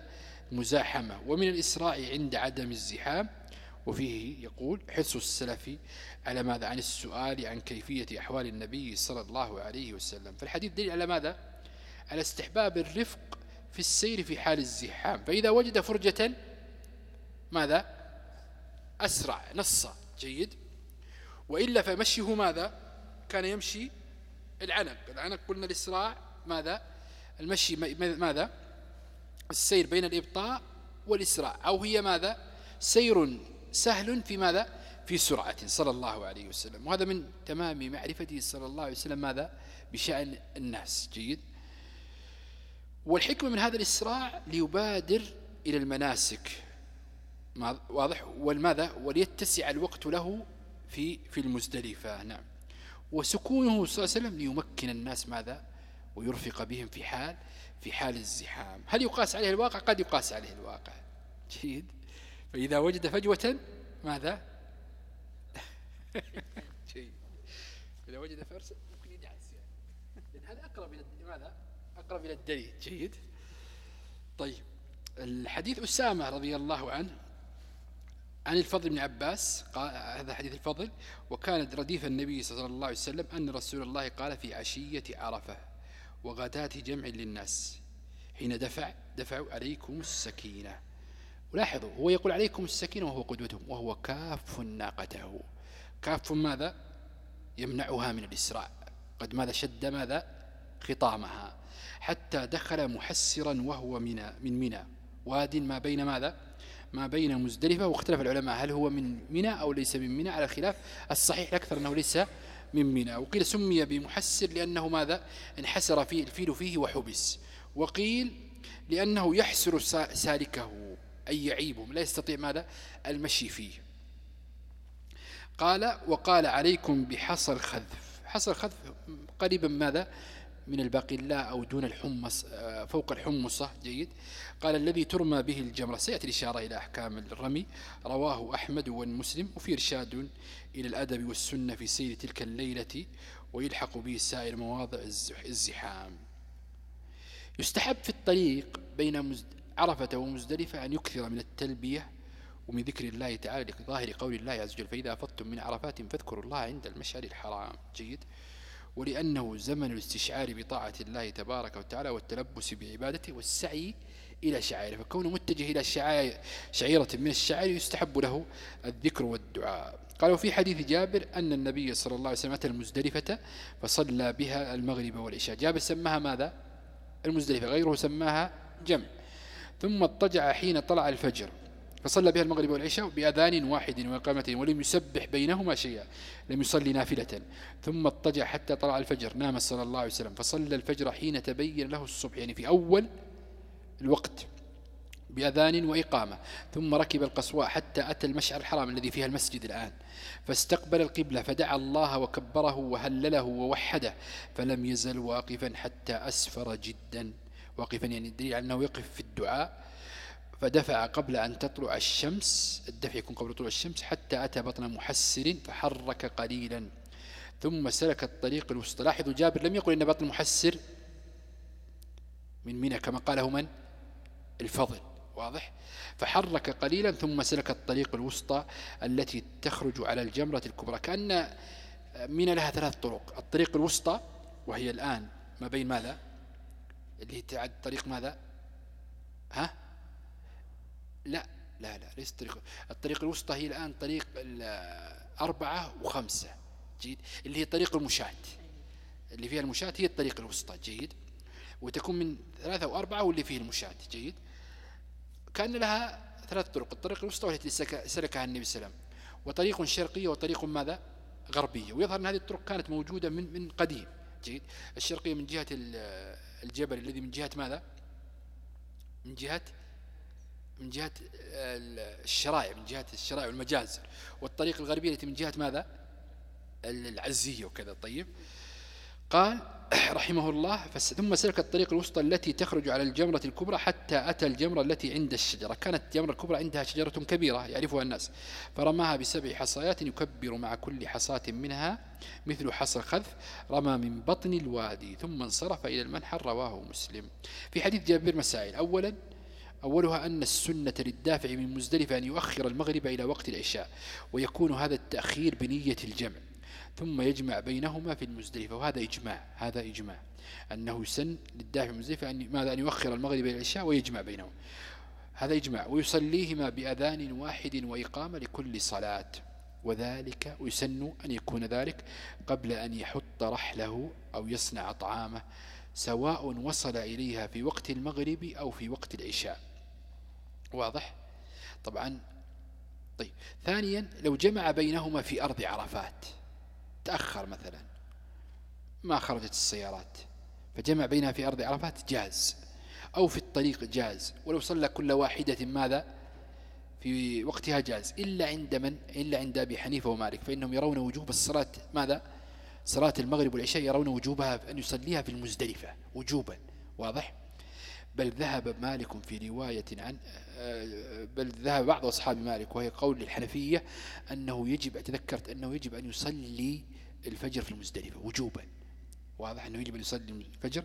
مزاحمة ومن الإسراء عند عدم الزحام. وفيه يقول حرص السلف على ماذا؟ عن السؤال عن كيفية أحوال النبي صلى الله عليه وسلم. فالحديث دليل على ماذا؟ على استحباب الرفق في السير في حال الزحام. فإذا وجد فرجة ماذا؟ أسرع نص جيد. وإلا فمشيه ماذا؟ كان يمشي العنق العنق قلنا الإسراع ماذا؟ المشي ماذا؟ السير بين الإبطاء والإسراع. أو هي ماذا؟ سير سهل في ماذا؟ في سرعة صلى الله عليه وسلم. وهذا من تمام معرفته صلى الله عليه وسلم ماذا؟ بشأن الناس. جيد. والحكمة من هذا الإسراع ليبادر إلى المناسك. واضح. والماذا؟ وليتسع الوقت له في في المزدلفة. نعم. وسكونه صلى الله عليه وسلم ليمكن الناس ماذا؟ ويرفق بهم في حال في حال الزحام. هل يقاس عليه الواقع؟ قد يقاس عليه الواقع. جيد. فإذا وجد فجوة ماذا؟ جيد. إذا وجد فرس ممكن يدعس يعني. لأن هذا أقرب إلى ماذا؟ أقرب إلى الدليل. جيد. طيب. الحديث أسامة رضي الله عنه عن الفضل بن عباس قال هذا حديث الفضل وكان رديف النبي صلى الله عليه وسلم أن رسول الله قال في عشية عرفة وغداة جمع للناس حين دفع دفعوا عليكم السكينة. ولاحظوا هو يقول عليكم السكينة وهو قدوتهم وهو كاف ناقته. كاف ماذا؟ يمنعها من الإسراء. قد ماذا؟ شد ماذا؟ خطامها. حتى دخل محسرا وهو من منى. واد ما بين ماذا؟ ما بين مزدلفة واختلف العلماء. هل هو من منى أو ليس من منى؟ على خلاف. الصحيح الأكثر أنه ليس من منى. وقيل سمي بمحسر لأنه ماذا؟ انحسر فيه الفيل فيه وحبس. وقيل لأنه يحسر سالكه أي يعيبهم لا يستطيع ماذا؟ المشي فيه. قال وقال عليكم بحصى الخذف حصى الخذف قريبا ماذا؟ من الباقلاء أو دون الحمص آه، فوق الحمصة جيد. قال الذي ترمى به الجمرة سيأتي الإشارة إلى أحكام الرمي. رواه أحمد والمسلم وفي إرشاد إلى الأدب والسنة في سير تلك الليلة ويلحق به سائر مواضع الزحام. يستحب في الطريق بين عرفة ومزدلفة أن يكثر من التلبية ومن ذكر الله تعالى لظاهر قول الله عز وجل فإذا أفضتم من عرفات فاذكروا الله عند المشعر الحرام. جيد. ولأنه زمن الاستشعار بطاعة الله تبارك وتعالى والتلبس بعبادته والسعي إلى شعائره. فكونه متجه إلى شعيرة من الشعائر يستحب له الذكر والدعاء. قالوا في حديث جابر أن النبي صلى الله عليه وسلم أتى المزدلفة فصلى بها المغرب والعشاء. جابر سماها ماذا؟ المزدلفة غيره سماها جمع. ثم اضطجع حين طلع الفجر. فصلى بها المغرب والعشاء بأذان واحد وإقامتين ولم يسبح بينهما شيئا لم يصلي نافلة. ثم اضطجع حتى طلع الفجر. نام صلى الله عليه وسلم. فصلى الفجر حين تبين له الصبح يعني في أول الوقت بأذان وإقامة. ثم ركب القصواء حتى أتى المشعر الحرام الذي فيها المسجد الآن. فاستقبل القبلة فدعا الله وكبره وهلله ووحده. فلم يزل واقفا حتى أسفر جدا. واقفا يعني الدليل أنه يقف في الدعاء. فدفع قبل أن تطلع الشمس الدفع يكون قبل طلوع الشمس حتى أتى بطن محسر فحرك قليلا. ثم سلك الطريق الوسطى. لاحظوا جابر لم يقل إن بطن محسر. من منى كما قاله من؟ الفضل. واضح؟ فحرك قليلا ثم سلك الطريق الوسطى التي تخرج على الجمرة الكبرى. كأن منى لها ثلاث طرق. الطريق الوسطى وهي الآن ما بين ماذا؟ اللي تعد طريق ماذا؟ ها؟ لا لا لا ليس الطريق الطريق الوسطى هي الآن طريق أربعة وخمسة جيد اللي هي طريق المشاة اللي فيها المشاة هي الطريق الوسطى جيد. وتكون من ثلاثة وأربعة واللي فيه المشاة جيد. كان لها ثلاث طرق الطريق الوسطى والتي سلكها النبي صلى الله عليه وسلم. وطريق شرقية وطريق ماذا؟ غربية. ويظهر أن هذه الطرق كانت موجودة من من قديم جيد. الشرقية من جهة الجبل الذي من جهة ماذا؟ من جهة من جهة الشرائع من جهة الشرائع والمجازر والطريق الغربية التي من جهة ماذا؟ العزية وكذا. طيب. قال رحمه الله ثم سلك الطريق الوسطى التي تخرج على الجمرة الكبرى حتى أتى الجمرة التي عند الشجرة. كانت الجمرة الكبرى عندها شجرة كبيرة يعرفها الناس. فرماها بسبع حصايات يكبر مع كل حصاة منها مثل حصى الخذف رمى من بطن الوادي ثم انصرف إلى المنحر رواه مسلم. في حديث جابر مسائل. أولا أولها أن السنة للدافع من مزدلفة أن يؤخر المغرب إلى وقت العشاء ويكون هذا التأخير بنية الجمع ثم يجمع بينهما في المزدلفة وهذا إجماع هذا إجماع أنه سن للدافع المزدلفة أن ماذا؟ أن يؤخر المغرب إلى العشاء ويجمع بينهما. هذا إجماع ويصليهما بأذان واحد وإقامة لكل صلاة وذلك ويسن أن يكون ذلك قبل أن يحط رحله أو يصنع طعامه سواء وصل إليها في وقت المغرب أو في وقت العشاء. واضح؟ طبعا. طيب. ثانيا لو جمع بينهما في أرض عرفات تأخر مثلا ما خرجت السيارات فجمع بينها في أرض عرفات جاز. أو في الطريق جاز. ولو صلى كل واحدة ماذا؟ في وقتها جاز. إلا عند من؟ إلا عند أبي حنيفة ومالك. فإنهم يرون وجوب الصلاة ماذا؟ صلاة المغرب والعشاء يرون وجوبها أن يصليها في المزدلفة وجوبا. واضح؟ بل ذهب مالك في رواية عن بل ذهب بعض أصحاب مالك وهي قول الحنفية أنه يجب تذكرت أنه يجب أن يصلي الفجر في المزدلفة وجوبا. واضح أنه يجب أن يصلي الفجر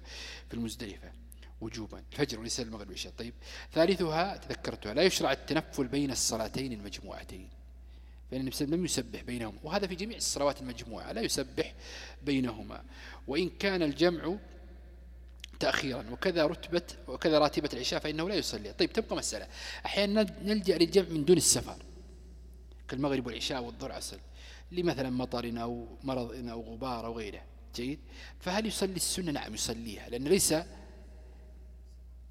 في المزدلفة وجوبا. الفجر وليس المغرب والعشاء. طيب ثالثها تذكرتها لا يشرع التنفل بين الصلاتين المجموعتين فإن النبي لم يسبح بينهما وهذا في جميع الصلوات المجموعة لا يسبح بينهما. وإن كان الجمع تأخيرا وكذا رتبة وكذا راتبة العشاء فإنه لا يصلي. طيب تبقى مسألة. أحيانا نلجأ للجمع من دون السفر. كالمغرب والعشاء والظهر عسل. لمثلا مطر أو مرض أو غبار أو غيره. جيد؟ فهل يصلي السنة؟ نعم يصليها. لأن ليس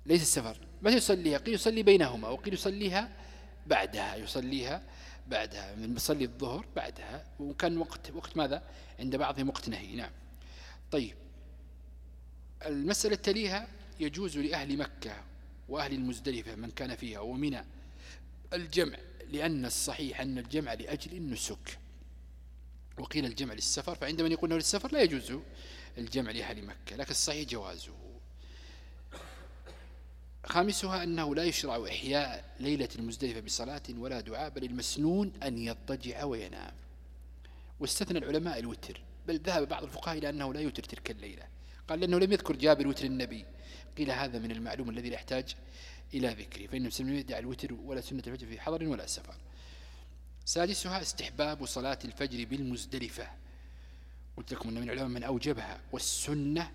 ليس السفر. ما يصليها؟ قيل يصلي بينهما وقيل يصليها بعدها. يصليها بعدها. من يصلي الظهر بعدها. وكان وقت وقت ماذا؟ عند بعضهم وقت نهي. نعم. طيب. المسألة تليها يجوز لأهل مكة وأهل المزدلفة من كان فيها ومنى الجمع لأن الصحيح أن الجمع لأجل النسك. وقيل الجمع للسفر فعند من يقول أنه للسفر لا يجوز الجمع لأهل مكة لكن الصحيح جوازه. خامسها أنه لا يشرع إحياء ليلة المزدلفة بصلاة ولا دعاء بل المسنون أن يضطجع وينام. واستثنى العلماء الوتر بل ذهب بعض الفقهاء إلى أنه لا يوتر تلك الليلة. قال لأنه لم يذكر جابر وتر النبي. قيل هذا من المعلوم الذي لا يحتاج إلى ذكره فإن المسلمين يدعي الوتر ولا سنة الفجر في حضر ولا سفر. سادسها استحباب صلاة الفجر بالمزدلفة. قلت لكم أن من العلماء من أوجبها والسنة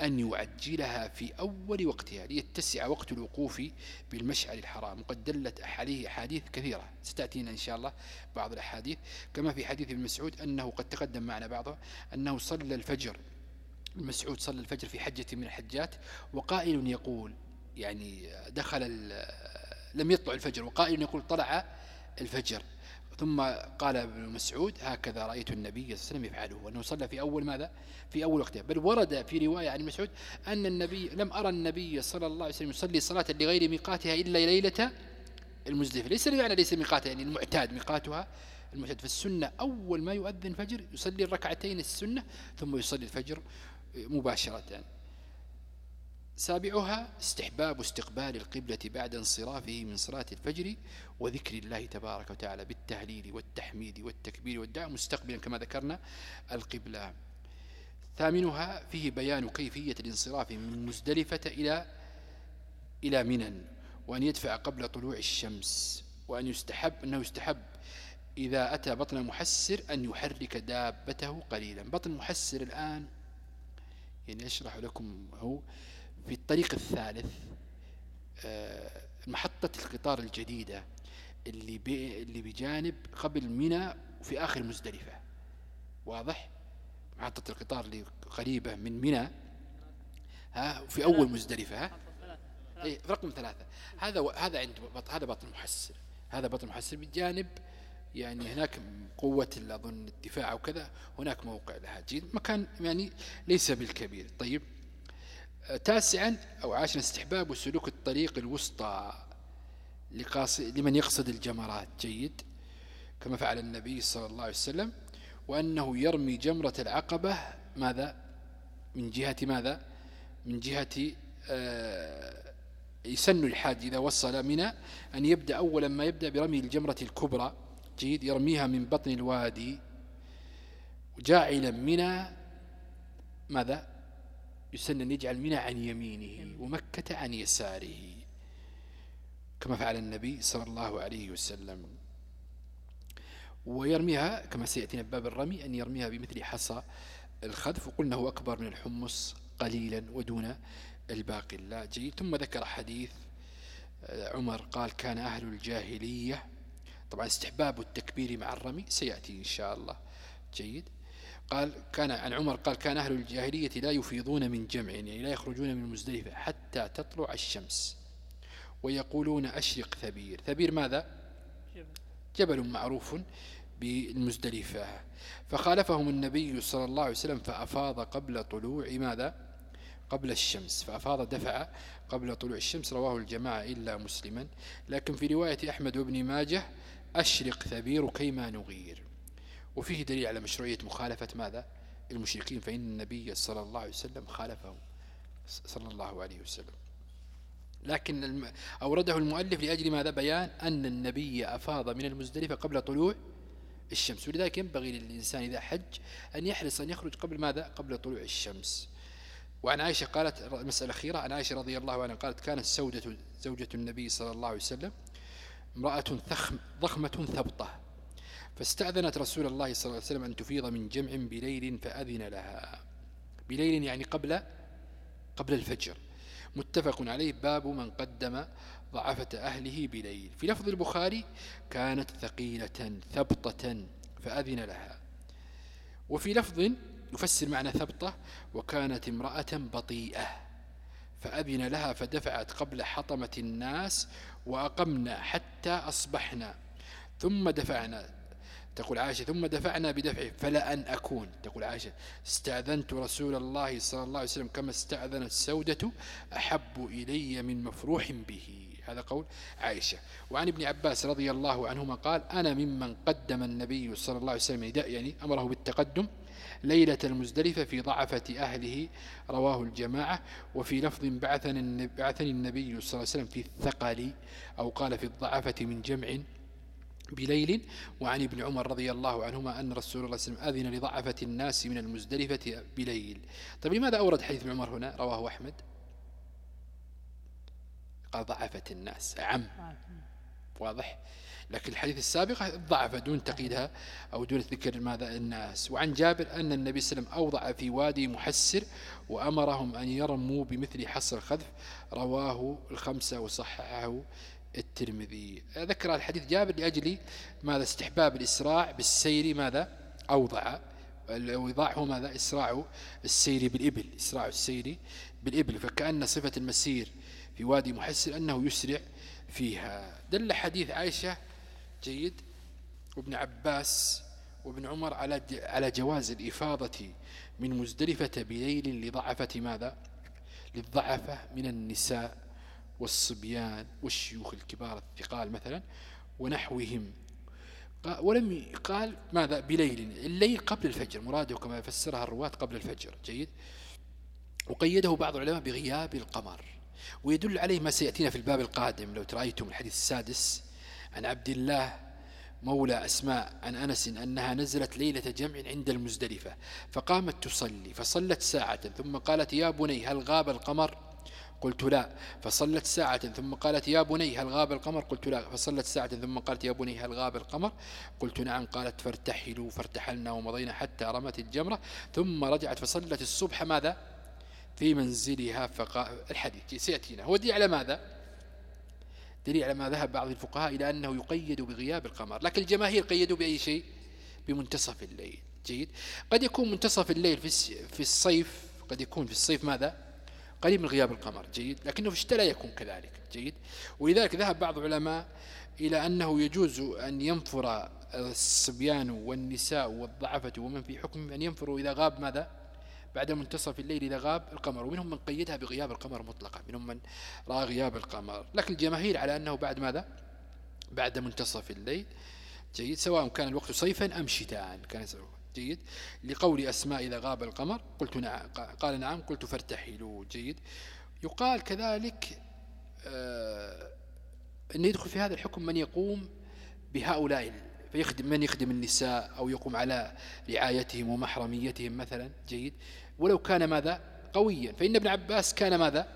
أن يعجلها في أول وقتها ليتسع وقت الوقوف بالمشعر الحرام. وقد دلت عليه أحاديث كثيرة. ستأتينا إن شاء الله بعض الأحاديث. كما في حديث ابن مسعود أنه قد تقدم معنا بعضه أنه صلى الفجر المسعود صلى الفجر في حجة من الحجات وقائل يقول يعني دخل لم يطلع الفجر وقائل يقول طلع الفجر. ثم قال ابن مسعود هكذا رأيت النبي صلى الله عليه وسلم يفعله وأنه صلى في أول ماذا؟ في أول وقته. بل ورد في رواية عن مسعود أن النبي لم أرى النبي صلى الله عليه وسلم يصلي صلاة لغير ميقاتها إلا ليلة المزدلفة. ليس المعنى ليس ميقاتها يعني المعتاد ميقاتها المعتاد. فالسنة أول ما يؤذن فجر يصلي الركعتين السنة ثم يصلي الفجر مباشرة. سابعها استحباب استقبال القبلة بعد انصرافه من صلاة الفجر وذكر الله تبارك وتعالى بالتهليل والتحميد والتكبير والدعاء مستقبلا كما ذكرنا القبلة. ثامنها فيه بيان كيفية الانصراف من مزدلفة إلى إلى منن وأن يدفع قبل طلوع الشمس وأن يستحب أنه يستحب إذا أتى بطن محسر أن يحرك دابته قليلا. بطن محسر الآن يعني أشرح لكم هو في الطريق الثالث آه، محطة القطار الجديدة اللي اللي بجانب قبل منى وفي آخر مزدلفة. واضح؟ محطة القطار اللي قريبة من منى. ها في أول مزدلفة ها؟ اي رقم ثلاثة. هذا هذا عند هذا بطن محسر هذا بطن محسر بجانب يعني هناك قوة أظن الدفاع وكذا هناك موقع لها. جيد. مكان يعني ليس بالكبير. طيب. تاسعا أو عاشرا استحباب سلوك الطريق الوسطى لمن يقصد الجمرات. جيد. كما فعل النبي صلى الله عليه وسلم. وأنه يرمي جمرة العقبة. ماذا؟ من جهة ماذا؟ من جهة آه، يسن الحاج إذا وصل منا أن يبدأ أولا ما يبدأ برمي الجمرة الكبرى. جيد يرميها من بطن الوادي جاعلا منا ماذا؟ يسن أن يجعل منى عن يمينه ومكة عن يساره. كما فعل النبي صلى الله عليه وسلم. ويرميها كما سيأتينا باب الرمي أن يرميها بمثل حصى الخذف وقلنا هو أكبر من الحمص قليلا ودون الباقي. لا جيد. ثم ذكر حديث آه، عمر قال كان أهل الجاهلية طبعا استحباب التكبير مع الرمي سيأتي إن شاء الله. جيد. قال كان عن عمر قال كان أهل الجاهلية لا يفيضون من جمع يعني لا يخرجون من مزدلفة حتى تطلع الشمس ويقولون أشرق ثبير. ثبير ماذا؟ جبل. معروف بالمزدلفة. فخالفهم النبي صلى الله عليه وسلم فأفاض قبل طلوع ماذا؟ قبل الشمس. فأفاض دفع قبل طلوع الشمس رواه الجماعة إلا مسلما. لكن في رواية أحمد وابن ماجه أشرق ثبير كيما نغير. وفيه دليل على مشروعية مخالفة ماذا؟ المشركين فإن النبي صلى الله عليه وسلم خالفه. صلى الله عليه وسلم. لكن أورده المؤلف لأجل ماذا؟ بيان أن النبي أفاض من المزدلفة قبل طلوع الشمس. ولذلك ينبغي للإنسان إذا حج أن يحرص أن يخرج قبل ماذا؟ قبل طلوع الشمس. وعن عائشة قالت مسألة أخيرة عن عائشة رضي الله عنها قالت كانت سودة زوجة النبي صلى الله عليه وسلم امرأة ضخمة ثبطة. فاستأذنت رسول الله صلى الله عليه وسلم أن تفيض من جمع بليل فأذن لها. بليل يعني قبل قبل الفجر. متفق عليه. باب من قدم ضعفة أهله بليل. في لفظ البخاري كانت ثقيلة ثبطة فأذن لها. وفي لفظ يفسر معنى ثبطة وكانت امرأة بطيئة فأذن لها فدفعت قبل حطمة الناس وأقمنا حتى أصبحنا ثم دفعنا. تقول عائشة ثم دفعنا بدفعه فلا أن أكون. تقول عائشة استأذنت رسول الله صلى الله عليه وسلم كما استأذنت سودة أحب إلي من مفروح به. هذا قول عائشة. وعن ابن عباس رضي الله عنهما قال أنا ممن قدم النبي صلى الله عليه وسلم يعني أمره بالتقدم ليلة المزدلفة في ضعفة أهله رواه الجماعة. وفي لفظ بعثني, بعثني النبي صلى الله عليه وسلم في الثقل أو قال في الضعفة من جمع بليل. وعن ابن عمر رضي الله عنهما أن رسول الله صلى الله عليه وسلم أذن لضعفة الناس من المزدلفة بليل. طيب لماذا أورد حديث ابن عمر هنا؟ رواه أحمد. قال ضعفت الناس عم. واضح؟ لكن الحديث السابق ضعف دون تقييدها أو دون ذكر ماذا الناس. وعن جابر أن النبي صلى الله عليه وسلم أوضع في وادي محسر وأمرهم أن يرموا بمثل حصر الخذف. رواه الخمسة وصححه الترمذي. ذكر الحديث جابر لأجل ماذا؟ استحباب الإسراع بالسير ماذا؟ أوضع. الوضاع ماذا؟ إسراع السير بالإبل. إسراع السير بالإبل. فكأن صفة المسير في وادي محسر أنه يسرع فيها. دل حديث عائشة جيد وابن عباس وابن عمر على على جواز الإفاضة من مزدلفة بليل لضعفة ماذا؟ للضعفة من النساء والصبيان والشيوخ الكبار الثقال مثلا ونحوهم. ولم قال ماذا؟ بليل الليل قبل الفجر مراده كما فسرها الرواة قبل الفجر. جيد. وقيده بعض العلماء بغياب القمر. ويدل عليه ما سيأتينا في الباب القادم لو ترأيتم الحديث السادس. عن عبد الله مولى أسماء عن أنس أنها نزلت ليلة جمع عند المزدلفة فقامت تصلي فصلت ساعة ثم قالت يا بني هل غاب القمر؟ قلت لا فصلت ساعة ثم قالت يا بني هل غاب القمر؟ قلت لا فصلت ساعة ثم قالت يا بني هل غاب القمر؟ قلت نعم قالت فارتحلوا فارتحلنا ومضينا حتى رمت الجمرة ثم رجعت فصلت الصبح ماذا؟ في منزلها فقال الحديث سيأتينا. هو دليل على ماذا؟ دليل على ما ذهب بعض الفقهاء إلى أنه يقيد بغياب القمر. لكن الجماهير قيدوا بأي شيء؟ بمنتصف الليل. جيد. قد يكون منتصف الليل في الصيف. قد يكون في الصيف ماذا؟ قريب من غياب القمر. جيد. لكنه في الشتاء لا يكون كذلك. جيد. ولذلك ذهب بعض العلماء إلى أنه يجوز أن ينفر الصبيان والنساء والضعفة ومن في حكم أن ينفروا إذا غاب ماذا؟ بعد منتصف الليل إذا غاب القمر ومنهم من قيدها بغياب القمر مطلقا منهم من رأى غياب القمر. لكن الجماهير على أنه بعد ماذا؟ بعد منتصف الليل. جيد. سواء كان الوقت صيفا أم شتاء. كان جيد. لقول أسماء إذا غاب القمر قلت نعم. قال نعم قلت فارتحلوا. جيد. يقال كذلك آه أن يدخل في هذا الحكم من يقوم بهؤلاء فيخدم من يخدم النساء أو يقوم على رعايتهم ومحرميتهم مثلا. جيد. ولو كان ماذا؟ قويا. فإن ابن عباس كان ماذا؟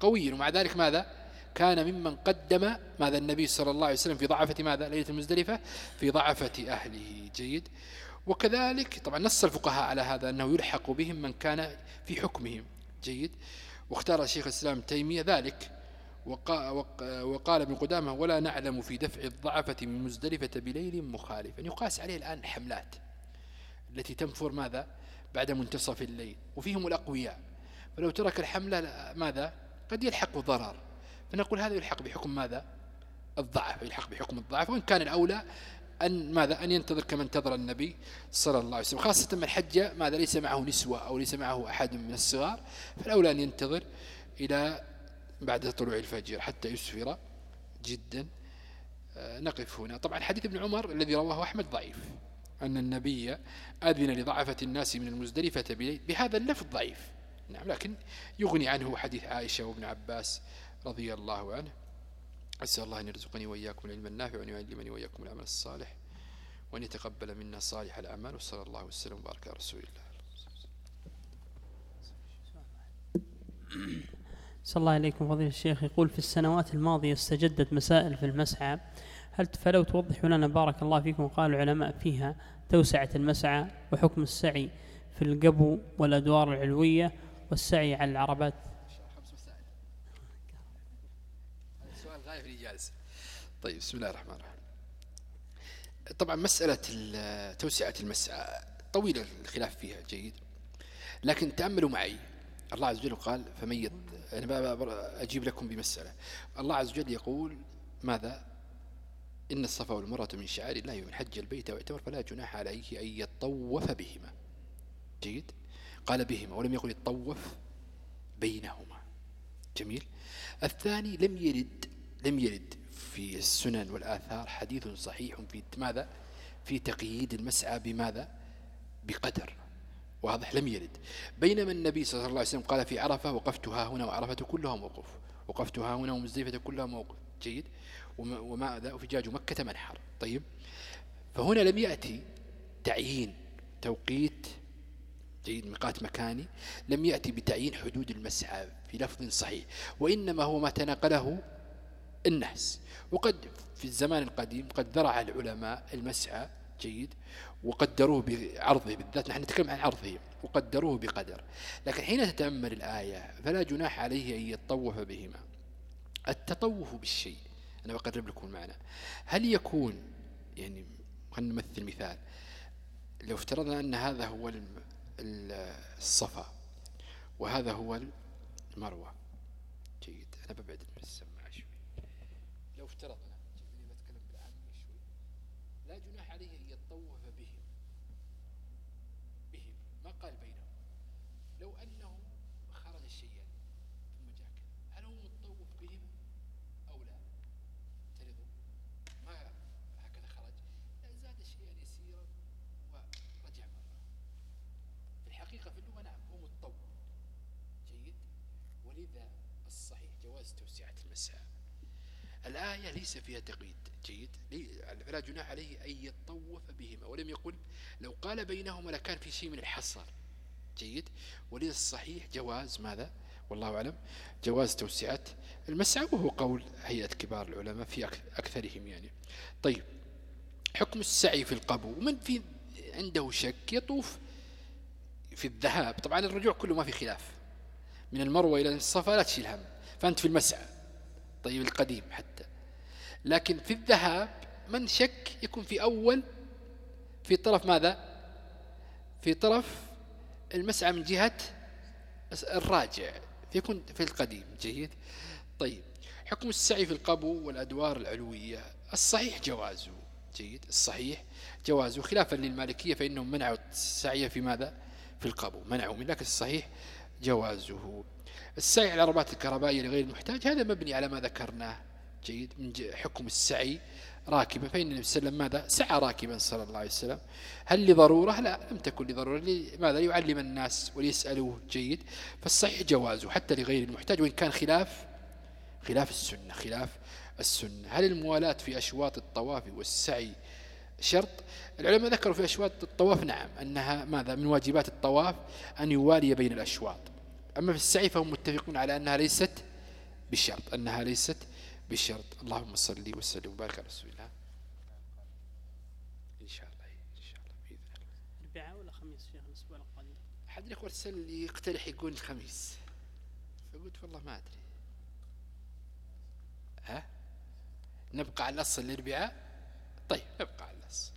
قويا. ومع ذلك ماذا؟ كان ممن قدم ماذا النبي صلى الله عليه وسلم في ضعفة ماذا؟ ليلة المزدلفة في ضعفة أهله. جيد. وكذلك طبعا نص الفقهاء على هذا أنه يلحق بهم من كان في حكمهم. جيد. واختار شيخ الإسلام تيمية ذلك. وقال ابن قدامة ولا نعلم في دفع الضعفة من مزدلفة بليل مخالفا. يقاس عليه الآن حملات التي تنفر ماذا؟ بعد منتصف الليل وفيهم الأقوياء. فلو ترك الحملة ماذا؟ قد يلحق ضرر. فنقول هذا يلحق بحكم ماذا؟ الضعف يلحق بحكم الضعف. وإن كان الأولى أن ماذا؟ أن ينتظر كما انتظر النبي صلى الله عليه وسلم. خاصة من حج ماذا؟ ليس معه نسوة أو ليس معه أحد من الصغار. فالأولى أن ينتظر إلى بعد طلوع الفجر حتى يسفر جدا. آه، نقف هنا. طبعا حديث ابن عمر الذي رواه أحمد ضعيف. أن النبي أذن لضعفة الناس من المزدلفة بهذا اللفظ ضعيف. نعم لكن يغني عنه حديث عائشة وابن عباس رضي الله عنه. أسأل الله أن يرزقني وإياكم العلم النافع وأن يعلمني وإياكم العمل الصالح وأن يتقبل منا صالح الأعمال. وصلى الله وسلم وبارك على رسول الله.
صلى الله عليكم فضيلة الشيخ. يقول في السنوات الماضية استجدت مسائل في المسعى هل فلو توضح لنا بارك الله فيكم قال العلماء فيها توسعة المسعى وحكم السعي في القبو والأدوار العلوية والسعي على العربات.
سؤال غاية في الإجازة. طيب بسم الله الرحمن الرحيم. طبعا مسألة توسعة المسعى طويلة الخلاف فيها جيد. لكن تأملوا معي. الله عز وجل قال فمن أنا أجيب لكم بمسألة. الله عز وجل يقول ماذا؟ إن الصفا والمرة من شعائر الله ومن حج البيت واعتمر فلا جناح عليه أن يطوف بهما. جيد؟ قال بهما ولم يقل يطوف بينهما. جميل. الثاني لم يرد لم يرد في السنن والآثار حديث صحيح في ماذا؟ في تقييد المسعى بماذا؟ بقدر. واضح؟ لم يرد. بينما النبي صلى الله عليه وسلم قال في عرفة وقفتها هنا وعرفة كلها موقف وقفتها هنا ومزدلفة كلها موقف جيد؟ وماذا وفجاج مكة منحر. طيب. فهنا لم يأتي تعيين توقيت جيد ميقات مكاني لم يأتي بتعيين حدود المسعى في لفظ صحيح وإنما هو ما تناقله الناس وقد في الزمان القديم قد ذرع العلماء المسعى جيد وقدروه بعرضه بالذات. نحن نتكلم عن عرضه وقدروه بقدر. لكن حين تتأمل الآية فلا جناح عليه أن يتطوف بهما. التطوف بالشيء. أنا بقرب لكم المعنى هل يكون يعني خلينا نمثل مثال لو افترضنا أن هذا هو الصفا وهذا هو المروة. جيد. أنا ببعد السماعة شوي لو افترضنا بتكلم بالعامية شوي لا جناح عليه أن يتطوف بهم بهم ما قال بينهم لو أنه خرج شيئا ثم جاء هل هو متطوف بهم أو لا ترضوا ما هكذا خرج لا زاد شيئا يسيرا ورجع مرة في الحقيقة في اللغة نعم هو متطوف جيد ولذا الصحيح جواز توسعة المساء. الآية ليس فيها تقييد جيد فلا جناح عليه أن يطوف بهما ولم يقل لو قال بينهما لكان في شيء من الحصر. جيد. ولذا الصحيح جواز ماذا؟ والله أعلم. جواز توسعة المسعى وهو قول هيئة كبار العلماء في أكثرهم يعني. طيب. حكم السعي في القبو. ومن في عنده شك يطوف في الذهاب. طبعا الرجوع كله ما في خلاف. من المروة إلى الصفا لا تشيل هم. فأنت في المسعى. طيب القديم حتى. لكن في الذهاب من شك يكون في أول في طرف ماذا؟ في طرف المسعى من جهة الراجع يكون في القديم. جيد. طيب. حكم السعي في القبو والأدوار العلوية الصحيح جوازه. جيد. الصحيح جوازه. خلافا للمالكية فإنهم منعوا السعي في ماذا؟ في القبو. منعوا من لكن الصحيح جوازه. السعي على ربات الكهربائية لغير المحتاج هذا مبني على ما ذكرناه جيد من حكم السعي راكبا فإن النبي صلى الله عليه وسلم ماذا؟ سعى راكبا صلى الله عليه وسلم. هل لضرورة؟ لا لم تكن لضرورة. لماذا يعلم الناس وليسألوه. جيد. فالصحيح جوازه حتى لغير المحتاج وإن كان خلاف خلاف السنة خلاف السنة. هل الموالاة في أشواط الطواف والسعي شرط؟ العلماء ذكروا في أشواط الطواف نعم أنها ماذا؟ من واجبات الطواف أن يوالي بين الأشواط. أما في السعي فهم متفقون على أنها ليست بشرط أنها ليست بشرط. اللهم صل وسلم وبارك على رسول الله. إن شاء الله إن شاء الله بإذن الله.
أربعاء ولا خميس؟ شيخ الأسبوع القادم.
حد الأخوة ارسل لي يقترح يقول الخميس فقلت والله ما أدري. ها؟ نبقى على الأصل الأربعاء طيب نبقى على الأصل.